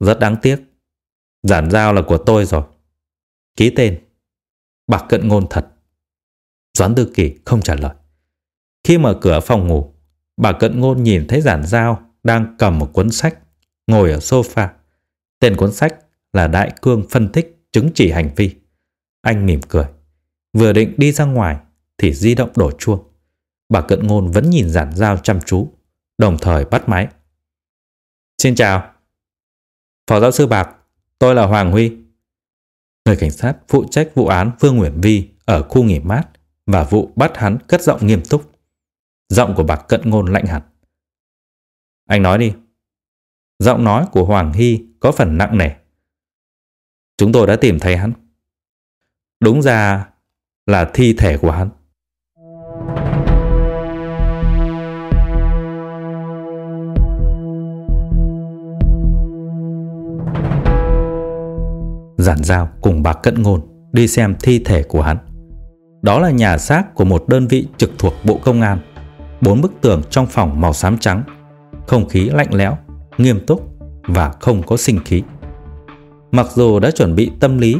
Rất đáng tiếc. Giản giao là của tôi rồi. Ký tên. bà cận ngôn thật. Doãn Tư Kỳ không trả lời. Khi mở cửa phòng ngủ, bà cận ngôn nhìn thấy giản giao đang cầm một cuốn sách, ngồi ở sofa. Tên cuốn sách là Đại Cương phân tích chứng chỉ hành vi. Anh mỉm cười. Vừa định đi ra ngoài thì di động đổ chuông. Bà cận ngôn vẫn nhìn giản giao chăm chú, đồng thời bắt máy. Xin chào. Phó giáo sư Bạc, tôi là Hoàng Huy. Người cảnh sát phụ trách vụ án Vương Nguyễn Vi ở khu nghỉ mát và vụ bắt hắn cất giọng nghiêm túc. Giọng của bạc cận ngôn lạnh hẳn. Anh nói đi. Giọng nói của Hoàng Hy có phần nặng nề. Chúng tôi đã tìm thấy hắn. Đúng ra là thi thể của hắn. giản giao cùng bà Cận Ngôn đi xem thi thể của hắn. Đó là nhà xác của một đơn vị trực thuộc Bộ Công an. Bốn bức tường trong phòng màu xám trắng, không khí lạnh lẽo, nghiêm túc và không có sinh khí. Mặc dù đã chuẩn bị tâm lý,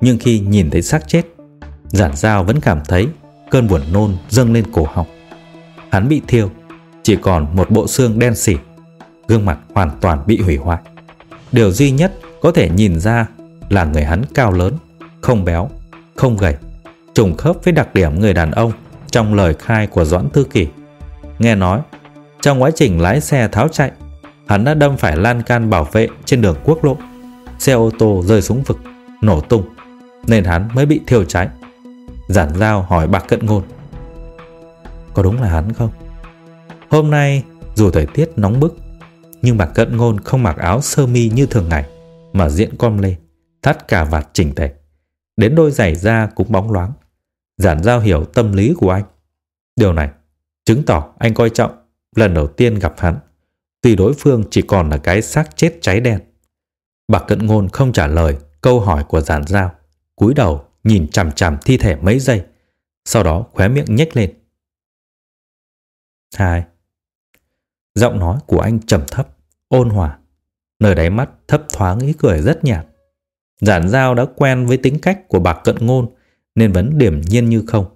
nhưng khi nhìn thấy xác chết, giản giao vẫn cảm thấy cơn buồn nôn dâng lên cổ họng. Hắn bị thiêu, chỉ còn một bộ xương đen xỉ, gương mặt hoàn toàn bị hủy hoại. Điều duy nhất có thể nhìn ra là người hắn cao lớn, không béo, không gầy, trùng khớp với đặc điểm người đàn ông trong lời khai của Doãn Thư Kỳ. Nghe nói, trong quá trình lái xe tháo chạy, hắn đã đâm phải lan can bảo vệ trên đường quốc lộ. Xe ô tô rơi xuống vực, nổ tung, nên hắn mới bị thiêu cháy. Giản giao hỏi bạc cận ngôn. Có đúng là hắn không? Hôm nay, dù thời tiết nóng bức, nhưng bạc cận ngôn không mặc áo sơ mi như thường ngày, mà diện com lê thắt cả vạt chỉnh tề. Đến đôi giày da cũng bóng loáng. Giản giao hiểu tâm lý của anh. Điều này chứng tỏ anh coi trọng lần đầu tiên gặp hắn. Tuy đối phương chỉ còn là cái xác chết cháy đen. Bạc cận ngôn không trả lời câu hỏi của giản giao. cúi đầu nhìn chằm chằm thi thể mấy giây. Sau đó khóe miệng nhếch lên. Hai. Giọng nói của anh trầm thấp, ôn hòa. Nơi đáy mắt thấp thoáng ý cười rất nhạt. Giản giao đã quen với tính cách của bạc cận ngôn nên vẫn điểm nhiên như không.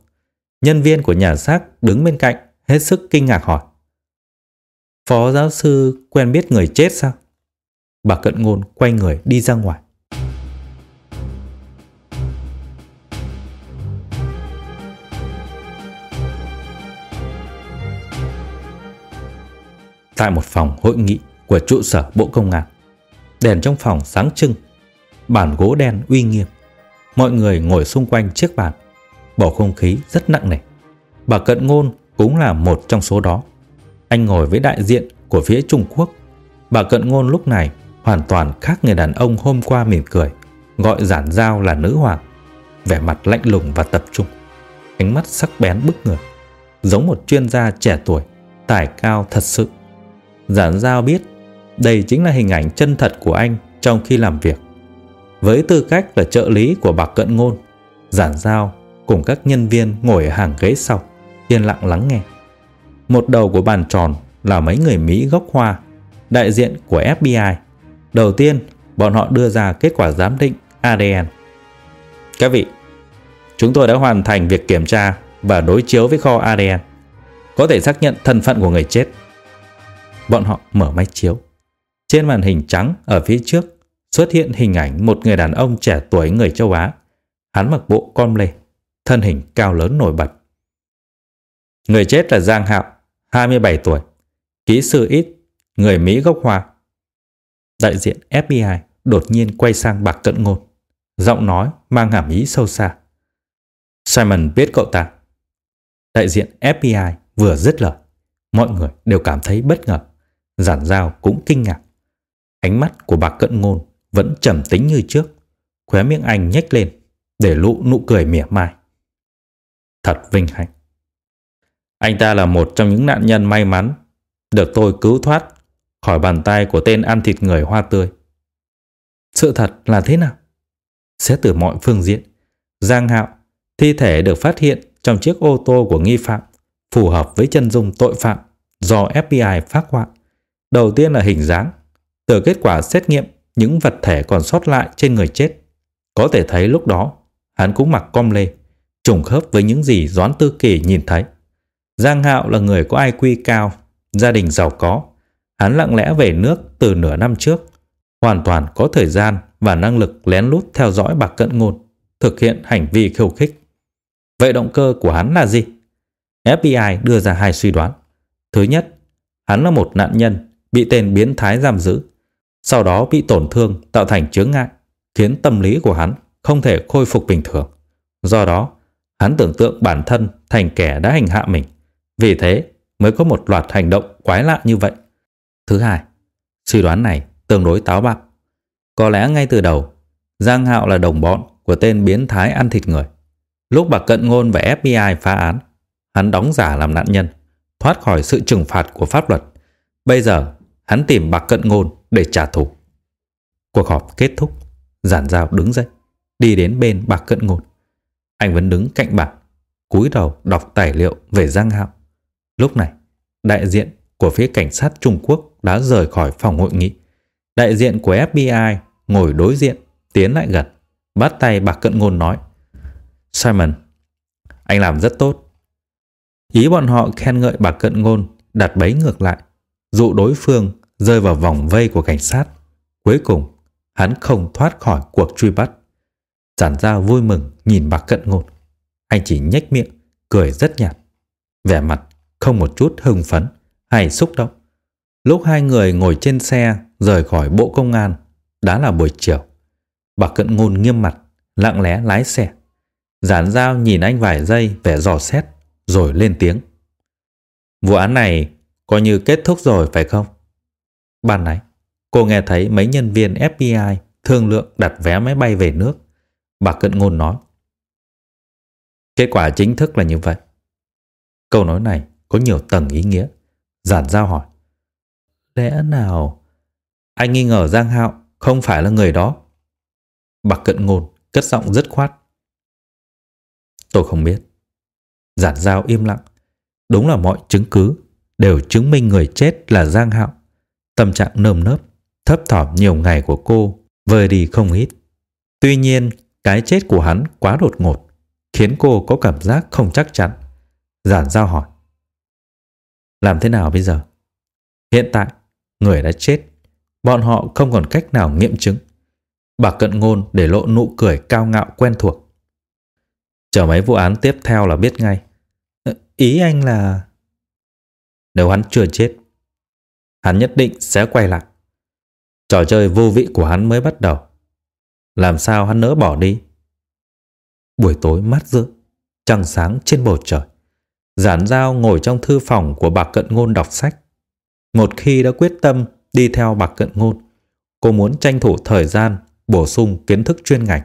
Nhân viên của nhà xác đứng bên cạnh hết sức kinh ngạc hỏi. Phó giáo sư quen biết người chết sao? Bà cận ngôn quay người đi ra ngoài. Tại một phòng hội nghị của trụ sở Bộ Công an, đèn trong phòng sáng trưng bàn gỗ đen uy nghiêm. Mọi người ngồi xung quanh chiếc bàn, bầu không khí rất nặng nề. Bà Cận Ngôn cũng là một trong số đó. Anh ngồi với đại diện của phía Trung Quốc. Bà Cận Ngôn lúc này hoàn toàn khác người đàn ông hôm qua mỉm cười, gọi giản giao là nữ hoàng. vẻ mặt lạnh lùng và tập trung, ánh mắt sắc bén bức người, giống một chuyên gia trẻ tuổi, tài cao thật sự. Giản giao biết đây chính là hình ảnh chân thật của anh trong khi làm việc. Với tư cách là trợ lý của bạc cận ngôn, giản giao cùng các nhân viên ngồi ở hàng ghế sau, yên lặng lắng nghe. Một đầu của bàn tròn là mấy người Mỹ gốc hoa, đại diện của FBI. Đầu tiên, bọn họ đưa ra kết quả giám định ADN. Các vị, chúng tôi đã hoàn thành việc kiểm tra và đối chiếu với kho ADN. Có thể xác nhận thân phận của người chết. Bọn họ mở máy chiếu. Trên màn hình trắng ở phía trước xuất hiện hình ảnh một người đàn ông trẻ tuổi người châu Á. Hắn mặc bộ con lê, thân hình cao lớn nổi bật. Người chết là Giang Hạo, 27 tuổi, kỹ sư ít, người Mỹ gốc Hoa. Đại diện FBI đột nhiên quay sang bạc cận ngôn, giọng nói mang hàm ý sâu xa. Simon biết cậu ta. Đại diện FBI vừa dứt lời, mọi người đều cảm thấy bất ngờ. Giản giao cũng kinh ngạc. Ánh mắt của bà cận ngôn vẫn trầm tính như trước, khóe miệng anh nhếch lên để lộ nụ cười mỉa mai. Thật vinh hạnh. Anh ta là một trong những nạn nhân may mắn được tôi cứu thoát khỏi bàn tay của tên ăn thịt người hoa tươi. Sự thật là thế nào? Xét từ mọi phương diện, Giang Hạo, thi thể được phát hiện trong chiếc ô tô của nghi phạm phù hợp với chân dung tội phạm do FBI phát họa. Đầu tiên là hình dáng. Từ kết quả xét nghiệm những vật thể còn sót lại trên người chết, có thể thấy lúc đó hắn cũng mặc com lê, trùng khớp với những gì Doãn Tư Kỳ nhìn thấy. Giang Hạo là người có IQ cao, gia đình giàu có. Hắn lặng lẽ về nước từ nửa năm trước, hoàn toàn có thời gian và năng lực lén lút theo dõi bạc cận ngôn, thực hiện hành vi khiêu khích. Vậy động cơ của hắn là gì? FBI đưa ra hai suy đoán. Thứ nhất, hắn là một nạn nhân bị tên biến thái giam giữ, sau đó bị tổn thương tạo thành chướng ngại, khiến tâm lý của hắn không thể khôi phục bình thường. Do đó, hắn tưởng tượng bản thân thành kẻ đã hành hạ mình. Vì thế mới có một loạt hành động quái lạ như vậy. Thứ hai, suy đoán này tương đối táo bạo. Có lẽ ngay từ đầu, Giang Hạo là đồng bọn của tên biến thái ăn thịt người. Lúc bà Cận Ngôn và FBI phá án, hắn đóng giả làm nạn nhân, thoát khỏi sự trừng phạt của pháp luật. Bây giờ, hắn tìm bà Cận Ngôn để trả thù. Cuộc họp kết thúc, giản giao đứng dậy, đi đến bên bà Cận Ngôn. Anh vẫn đứng cạnh bà, cúi đầu đọc tài liệu về Giang Hạo. Lúc này, đại diện của phía cảnh sát Trung Quốc đã rời khỏi phòng hội nghị. Đại diện của FBI ngồi đối diện, tiến lại gần, bắt tay bạc cận ngôn nói. Simon, anh làm rất tốt. Ý bọn họ khen ngợi bạc cận ngôn đặt bấy ngược lại, dụ đối phương rơi vào vòng vây của cảnh sát. Cuối cùng, hắn không thoát khỏi cuộc truy bắt. Giản ra vui mừng nhìn bạc cận ngôn. Anh chỉ nhếch miệng, cười rất nhạt. Vẻ mặt không một chút hưng phấn hay xúc động. Lúc hai người ngồi trên xe rời khỏi bộ công an, đã là buổi chiều. Bà Cận Ngôn nghiêm mặt, lặng lẽ lái xe. Giản giao nhìn anh vài giây vẻ dò xét, rồi lên tiếng. Vụ án này coi như kết thúc rồi phải không? Ban nãy, cô nghe thấy mấy nhân viên FBI thương lượng đặt vé máy bay về nước. Bà Cận Ngôn nói. Kết quả chính thức là như vậy. Câu nói này có nhiều tầng ý nghĩa. Giản giao hỏi. Lẽ nào anh nghi ngờ Giang Hạo không phải là người đó? bà cận ngôn cất giọng rất khoát. Tôi không biết. Giản giao im lặng. Đúng là mọi chứng cứ đều chứng minh người chết là Giang Hạo. Tâm trạng nơm nớp, thấp thỏm nhiều ngày của cô vơi đi không ít. Tuy nhiên, cái chết của hắn quá đột ngột, khiến cô có cảm giác không chắc chắn. Giản giao hỏi. Làm thế nào bây giờ? Hiện tại, người đã chết. Bọn họ không còn cách nào nghiệm chứng. Bà cận ngôn để lộ nụ cười cao ngạo quen thuộc. Chờ mấy vụ án tiếp theo là biết ngay. Ý anh là... Nếu hắn chưa chết, hắn nhất định sẽ quay lại. Trò chơi vô vị của hắn mới bắt đầu. Làm sao hắn nỡ bỏ đi? Buổi tối mát rượi, trăng sáng trên bầu trời. Giản Giao ngồi trong thư phòng của bà Cận Ngôn đọc sách. Một khi đã quyết tâm đi theo bà Cận Ngôn, cô muốn tranh thủ thời gian bổ sung kiến thức chuyên ngành.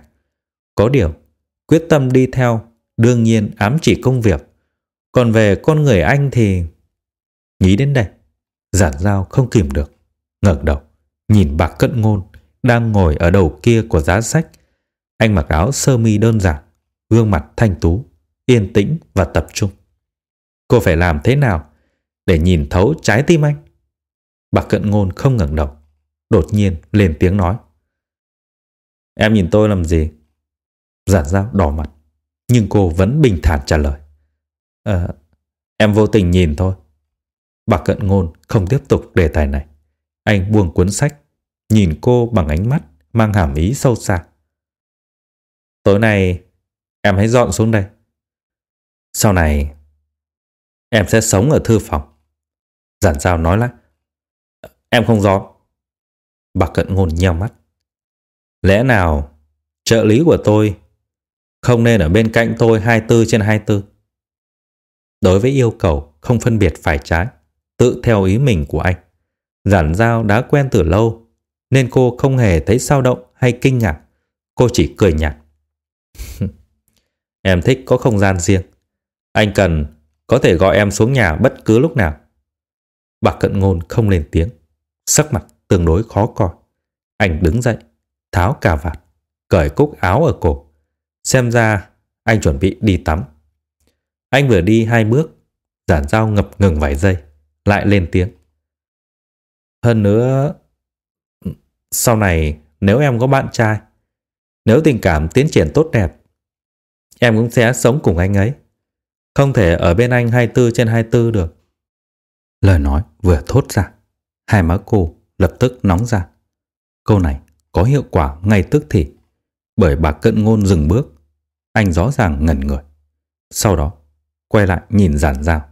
Có điều, quyết tâm đi theo, đương nhiên ám chỉ công việc. Còn về con người anh thì... Nghĩ đến đây, giản dao không kìm được, ngẩng đầu, nhìn bạc cận ngôn đang ngồi ở đầu kia của giá sách. Anh mặc áo sơ mi đơn giản, gương mặt thanh tú, yên tĩnh và tập trung. Cô phải làm thế nào để nhìn thấu trái tim anh? Bạc cận ngôn không ngẩng đầu, đột nhiên lên tiếng nói. Em nhìn tôi làm gì? Giản dao đỏ mặt, nhưng cô vẫn bình thản trả lời. À, em vô tình nhìn thôi bà cận ngôn không tiếp tục đề tài này. Anh buông cuốn sách, nhìn cô bằng ánh mắt mang hàm ý sâu xa. Tối nay em hãy dọn xuống đây. Sau này em sẽ sống ở thư phòng. Giản giao nói lại. Em không dọn. bà cận ngôn nheo mắt. Lẽ nào trợ lý của tôi không nên ở bên cạnh tôi 24 trên 24? Đối với yêu cầu không phân biệt phải trái, tự theo ý mình của anh, giản giao đã quen từ lâu, nên cô không hề thấy sao động hay kinh ngạc. Cô chỉ cười nhạt. em thích có không gian riêng. Anh cần có thể gọi em xuống nhà bất cứ lúc nào. Bạc cận ngôn không lên tiếng, sắc mặt tương đối khó coi. Anh đứng dậy, tháo cà vạt, cởi cúc áo ở cổ. Xem ra anh chuẩn bị đi tắm. Anh vừa đi hai bước, giản dao ngập ngừng vài giây, lại lên tiếng. Hơn nữa, sau này nếu em có bạn trai, nếu tình cảm tiến triển tốt đẹp, em cũng sẽ sống cùng anh ấy. Không thể ở bên anh 24 trên 24 được. Lời nói vừa thốt ra, hai má cô lập tức nóng ra. Câu này có hiệu quả ngay tức thì, bởi bà cận ngôn dừng bước. Anh rõ ràng ngẩn người. Sau đó, quay lại nhìn giản dao.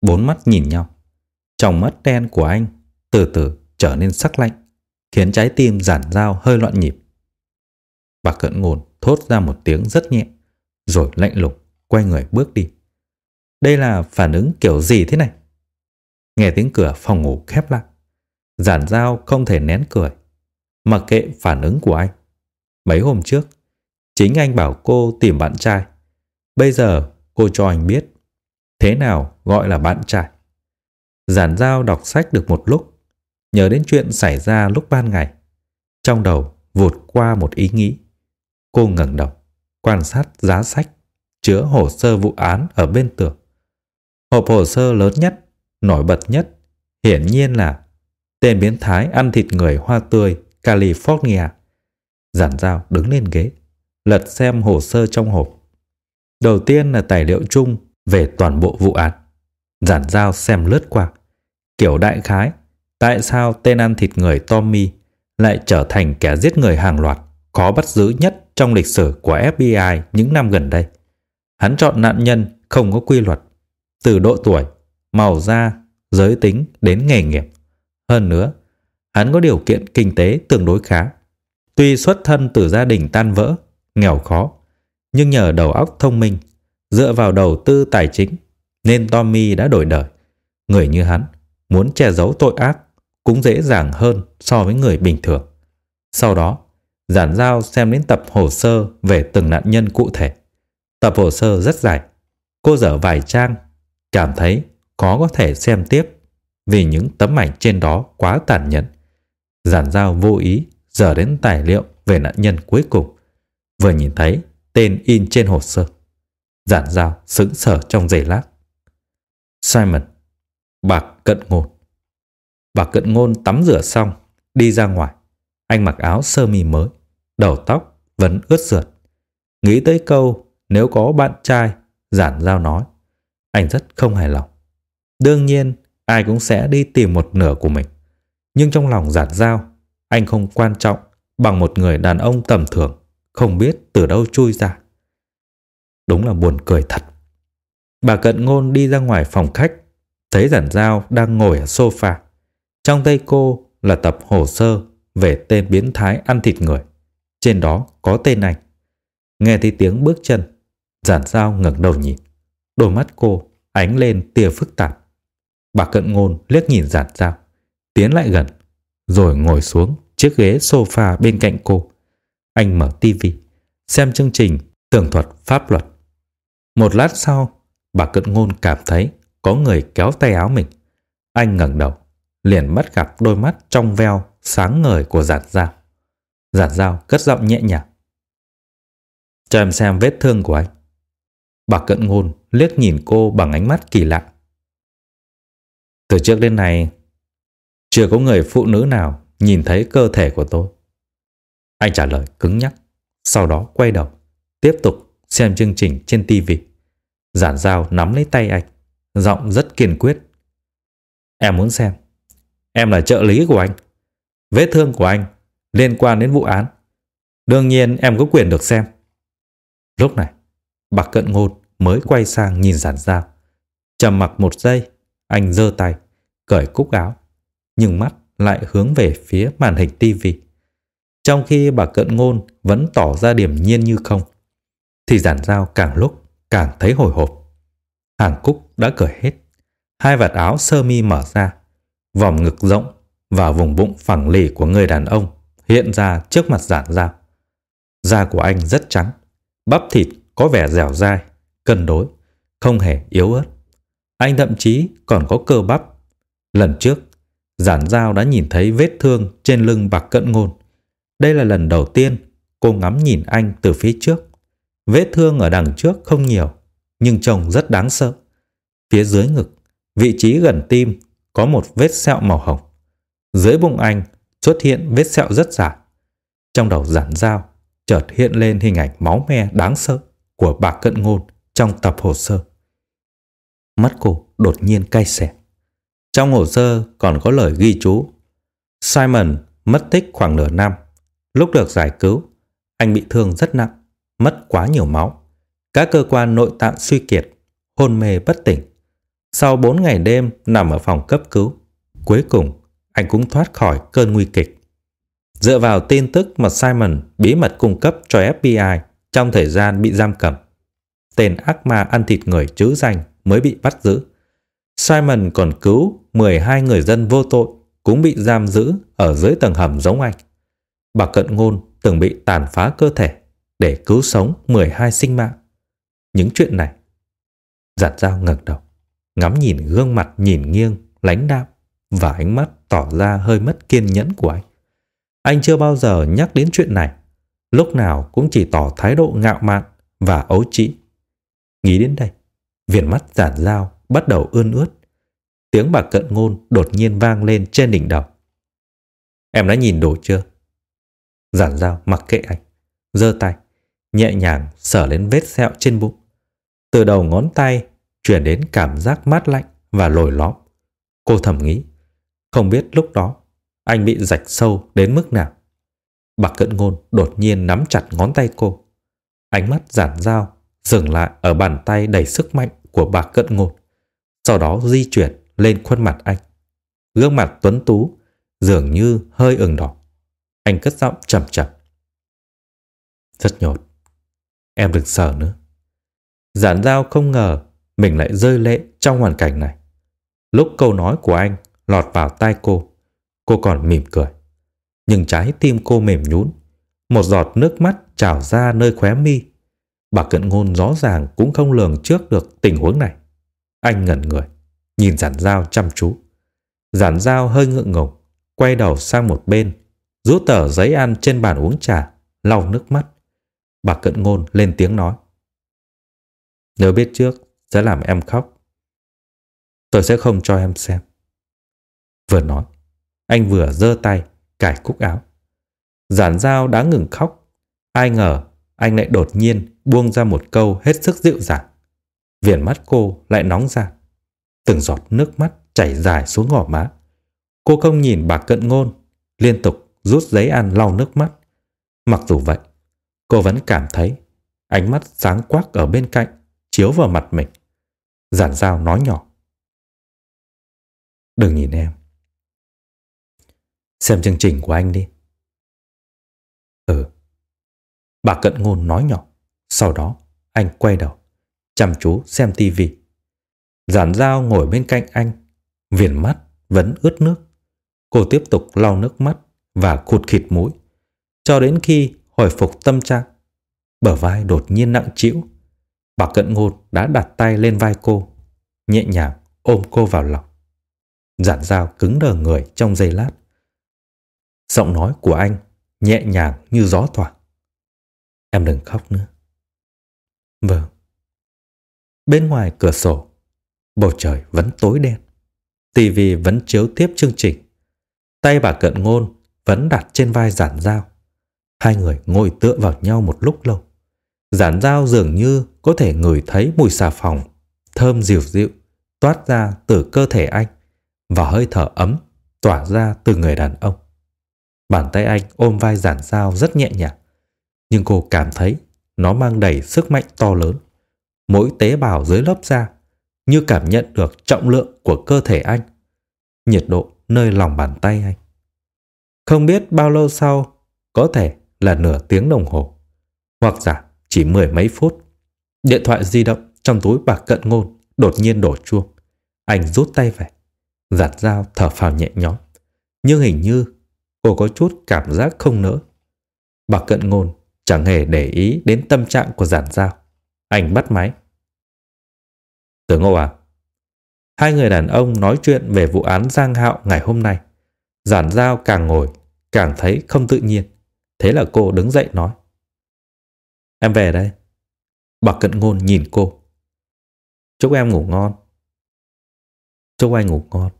Bốn mắt nhìn nhau. Trong mắt đen của anh từ từ trở nên sắc lạnh, khiến trái tim giản dao hơi loạn nhịp. Bà cận ngồn thốt ra một tiếng rất nhẹ, rồi lạnh lùng quay người bước đi. Đây là phản ứng kiểu gì thế này? Nghe tiếng cửa phòng ngủ khép lại. Giản dao không thể nén cười. Mặc kệ phản ứng của anh. Mấy hôm trước, chính anh bảo cô tìm bạn trai. Bây giờ cô cho anh biết thế nào gọi là bạn trai. Giản dao đọc sách được một lúc, nhớ đến chuyện xảy ra lúc ban ngày. Trong đầu vụt qua một ý nghĩ. Cô ngẩng đầu, quan sát giá sách, chứa hồ sơ vụ án ở bên tường. Hộp hồ sơ lớn nhất, nổi bật nhất, hiển nhiên là tên biến thái ăn thịt người hoa tươi California. Giản dao đứng lên ghế, lật xem hồ sơ trong hộp. Đầu tiên là tài liệu chung về toàn bộ vụ án. Giản dao xem lướt qua. Kiểu đại khái, tại sao tên ăn thịt người Tommy lại trở thành kẻ giết người hàng loạt khó bắt giữ nhất trong lịch sử của FBI những năm gần đây. Hắn chọn nạn nhân không có quy luật, từ độ tuổi, màu da, giới tính đến nghề nghiệp. Hơn nữa, hắn có điều kiện kinh tế tương đối khá. Tuy xuất thân từ gia đình tan vỡ, nghèo khó, nhưng nhờ đầu óc thông minh, dựa vào đầu tư tài chính, nên Tommy đã đổi đời. Người như hắn, muốn che giấu tội ác cũng dễ dàng hơn so với người bình thường. Sau đó, giản giao xem đến tập hồ sơ về từng nạn nhân cụ thể. Tập hồ sơ rất dài. Cô dở vài trang, cảm thấy khó có thể xem tiếp vì những tấm ảnh trên đó quá tàn nhẫn. Giản giao vô ý dở đến tài liệu về nạn nhân cuối cùng. Vừa nhìn thấy tên in trên hồ sơ. Giản giao sững sờ trong giây lát. Simon, bạc cận ngôn. Bạc cận ngôn tắm rửa xong, đi ra ngoài. Anh mặc áo sơ mi mới, đầu tóc vẫn ướt sượt Nghĩ tới câu nếu có bạn trai, giản giao nói. Anh rất không hài lòng. Đương nhiên, ai cũng sẽ đi tìm một nửa của mình. Nhưng trong lòng giản giao, anh không quan trọng bằng một người đàn ông tầm thường, không biết từ đâu chui ra. Đúng là buồn cười thật. Bà cận ngôn đi ra ngoài phòng khách, thấy giản giao đang ngồi ở sofa. Trong tay cô là tập hồ sơ về tên biến thái ăn thịt người. Trên đó có tên anh. Nghe thấy tiếng bước chân, giản giao ngẩng đầu nhìn. Đôi mắt cô ánh lên tia phức tạp. Bà cận ngôn liếc nhìn giản giao, tiến lại gần, rồi ngồi xuống chiếc ghế sofa bên cạnh cô. Anh mở tivi, xem chương trình tường thuật pháp luật. Một lát sau, bà cận ngôn cảm thấy có người kéo tay áo mình. Anh ngẩng đầu, liền bắt gặp đôi mắt trong veo sáng ngời của giản dao. Giản dao cất giọng nhẹ nhàng. Cho em xem vết thương của anh. Bà cận ngôn liếc nhìn cô bằng ánh mắt kỳ lạ. Từ trước đến nay, chưa có người phụ nữ nào nhìn thấy cơ thể của tôi. Anh trả lời cứng nhắc, sau đó quay đầu, tiếp tục xem chương trình trên TV. Giản dao nắm lấy tay anh, giọng rất kiên quyết. Em muốn xem. Em là trợ lý của anh. Vết thương của anh liên quan đến vụ án. Đương nhiên em có quyền được xem. Lúc này, bạc cận ngôn mới quay sang nhìn giản dao. Trầm mặc một giây, anh giơ tay, cởi cúc áo, nhưng mắt lại hướng về phía màn hình tivi. Trong khi bà cận ngôn vẫn tỏ ra điểm nhiên như không, thì giản dao càng lúc càng thấy hồi hộp. Hàng cúc đã cởi hết, hai vạt áo sơ mi mở ra, vòng ngực rộng và vùng bụng phẳng lì của người đàn ông hiện ra trước mặt giản dao. Da của anh rất trắng, bắp thịt có vẻ dẻo dai, cân đối, không hề yếu ớt. Anh thậm chí còn có cơ bắp. Lần trước, giản dao đã nhìn thấy vết thương trên lưng bạc cận ngôn. Đây là lần đầu tiên cô ngắm nhìn anh từ phía trước. Vết thương ở đằng trước không nhiều, nhưng trông rất đáng sợ. Phía dưới ngực, vị trí gần tim có một vết sẹo màu hồng. Dưới bụng anh xuất hiện vết sẹo rất dài. Trong đầu giản dao chợt hiện lên hình ảnh máu me đáng sợ của bà Cận Ngôn trong tập hồ sơ. Mắt cô đột nhiên cay xẻ. Trong hồ sơ còn có lời ghi chú. Simon mất tích khoảng nửa năm. Lúc được giải cứu, anh bị thương rất nặng, mất quá nhiều máu. Các cơ quan nội tạng suy kiệt, hôn mê bất tỉnh. Sau 4 ngày đêm nằm ở phòng cấp cứu, cuối cùng anh cũng thoát khỏi cơn nguy kịch. Dựa vào tin tức mà Simon bí mật cung cấp cho FBI trong thời gian bị giam cầm, tên ác ma ăn thịt người chứ danh mới bị bắt giữ. Simon còn cứu 12 người dân vô tội cũng bị giam giữ ở dưới tầng hầm giống anh. Bà Cận Ngôn từng bị tàn phá cơ thể để cứu sống 12 sinh mạng. Những chuyện này, giặt dao ngẩng đầu, ngắm nhìn gương mặt nhìn nghiêng, lãnh đạm và ánh mắt tỏ ra hơi mất kiên nhẫn của anh. Anh chưa bao giờ nhắc đến chuyện này, lúc nào cũng chỉ tỏ thái độ ngạo mạn và ấu trĩ. Nghĩ đến đây, viền mắt giản dao bắt đầu ươn ướt. Tiếng bà cận ngôn đột nhiên vang lên trên đỉnh đầu. Em đã nhìn đủ chưa? Giản dao mặc kệ anh, giơ tay, nhẹ nhàng sờ lên vết sẹo trên bụng. Từ đầu ngón tay chuyển đến cảm giác mát lạnh và lồi lõm. Cô thầm nghĩ, không biết lúc đó anh bị rạch sâu đến mức nào. Bạc cận ngôn đột nhiên nắm chặt ngón tay cô. Ánh mắt giản dao dừng lại ở bàn tay đầy sức mạnh của bà cận ngôn. Sau đó di chuyển lên khuôn mặt anh. Gương mặt tuấn tú dường như hơi ửng đỏ. Anh cất giọng chậm chậm. Rất nhột. Em đừng sợ nữa. Giản dao không ngờ mình lại rơi lệ trong hoàn cảnh này. Lúc câu nói của anh lọt vào tai cô, cô còn mỉm cười. Nhưng trái tim cô mềm nhún. Một giọt nước mắt trào ra nơi khóe mi Bà cận ngôn rõ ràng cũng không lường trước được tình huống này. Anh ngẩn người, nhìn giản dao chăm chú. Giản dao hơi ngượng ngùng, quay đầu sang một bên, rút tờ giấy ăn trên bàn uống trà, lau nước mắt. Bà cận ngôn lên tiếng nói. Nếu biết trước sẽ làm em khóc, tôi sẽ không cho em xem. Vừa nói, anh vừa giơ tay cài cúc áo. Giản dao đã ngừng khóc. Ai ngờ anh lại đột nhiên buông ra một câu hết sức dịu dàng. Viền mắt cô lại nóng ra. Từng giọt nước mắt chảy dài xuống gò má. Cô không nhìn bà cận ngôn, liên tục rút giấy ăn lau nước mắt. Mặc dù vậy, cô vẫn cảm thấy ánh mắt sáng quắc ở bên cạnh chiếu vào mặt mình. Giản dao nói nhỏ. Đừng nhìn em. Xem chương trình của anh đi. Ừ. Bà cận ngôn nói nhỏ. Sau đó, anh quay đầu, chăm chú xem tivi. Giản dao ngồi bên cạnh anh, viền mắt vẫn ướt nước. Cô tiếp tục lau nước mắt và khụt khịt mũi, cho đến khi hồi phục tâm trạng. Bờ vai đột nhiên nặng trĩu. Bà cận ngôn đã đặt tay lên vai cô, nhẹ nhàng ôm cô vào lòng. Giản dao cứng đờ người trong giây lát. Giọng nói của anh nhẹ nhàng như gió thoảng. Em đừng khóc nữa. Vâng. Bên ngoài cửa sổ, bầu trời vẫn tối đen. tivi vẫn chiếu tiếp chương trình. Tay bà cận ngôn vẫn đặt trên vai giản dao. Hai người ngồi tựa vào nhau một lúc lâu. Giản dao dường như có thể ngửi thấy mùi xà phòng, thơm dịu dịu, toát ra từ cơ thể anh và hơi thở ấm tỏa ra từ người đàn ông. Bàn tay anh ôm vai giản dao rất nhẹ nhàng, nhưng cô cảm thấy nó mang đầy sức mạnh to lớn. Mỗi tế bào dưới lớp da như cảm nhận được trọng lượng của cơ thể anh, nhiệt độ nơi lòng bàn tay anh. Không biết bao lâu sau, có thể là nửa tiếng đồng hồ, hoặc giả chỉ mười mấy phút. Điện thoại di động trong túi bạc cận ngôn đột nhiên đổ chuông. Anh rút tay về, giặt dao thở phào nhẹ nhõm. Nhưng hình như cô có chút cảm giác không nỡ. Bạc cận ngôn chẳng hề để ý đến tâm trạng của giản dao. Anh bắt máy. Tử Ngô à? Hai người đàn ông nói chuyện về vụ án Giang Hạo ngày hôm nay. Giản dao càng ngồi, càng thấy không tự nhiên. Thế là cô đứng dậy nói. Em về đây. Bạc cận ngôn nhìn cô. Chúc em ngủ ngon. Chúc anh ngủ ngon.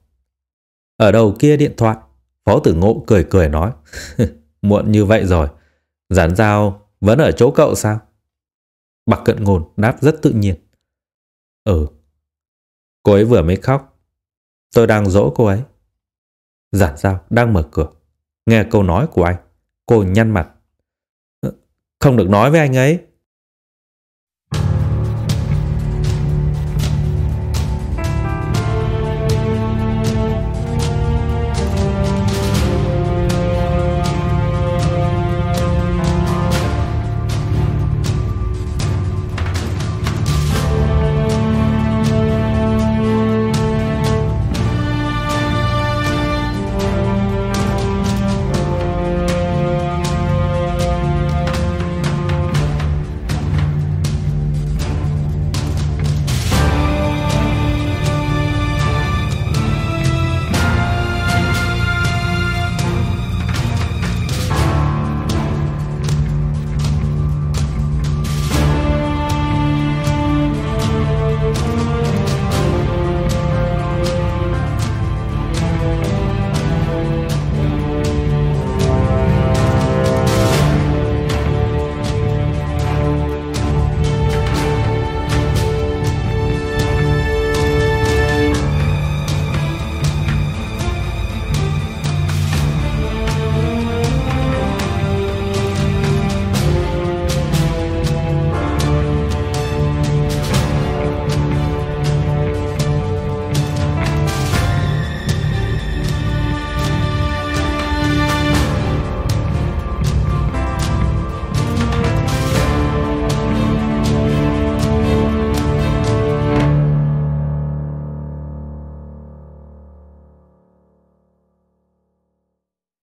Ở đầu kia điện thoại, Phó tử ngộ cười cười nói. Muộn như vậy rồi, giản giao vẫn ở chỗ cậu sao? Bạc cận ngôn đáp rất tự nhiên. Ừ. Cô ấy vừa mới khóc. Tôi đang dỗ cô ấy. Giản giao đang mở cửa. Nghe câu nói của anh, cô nhăn mặt. Không được nói với anh ấy.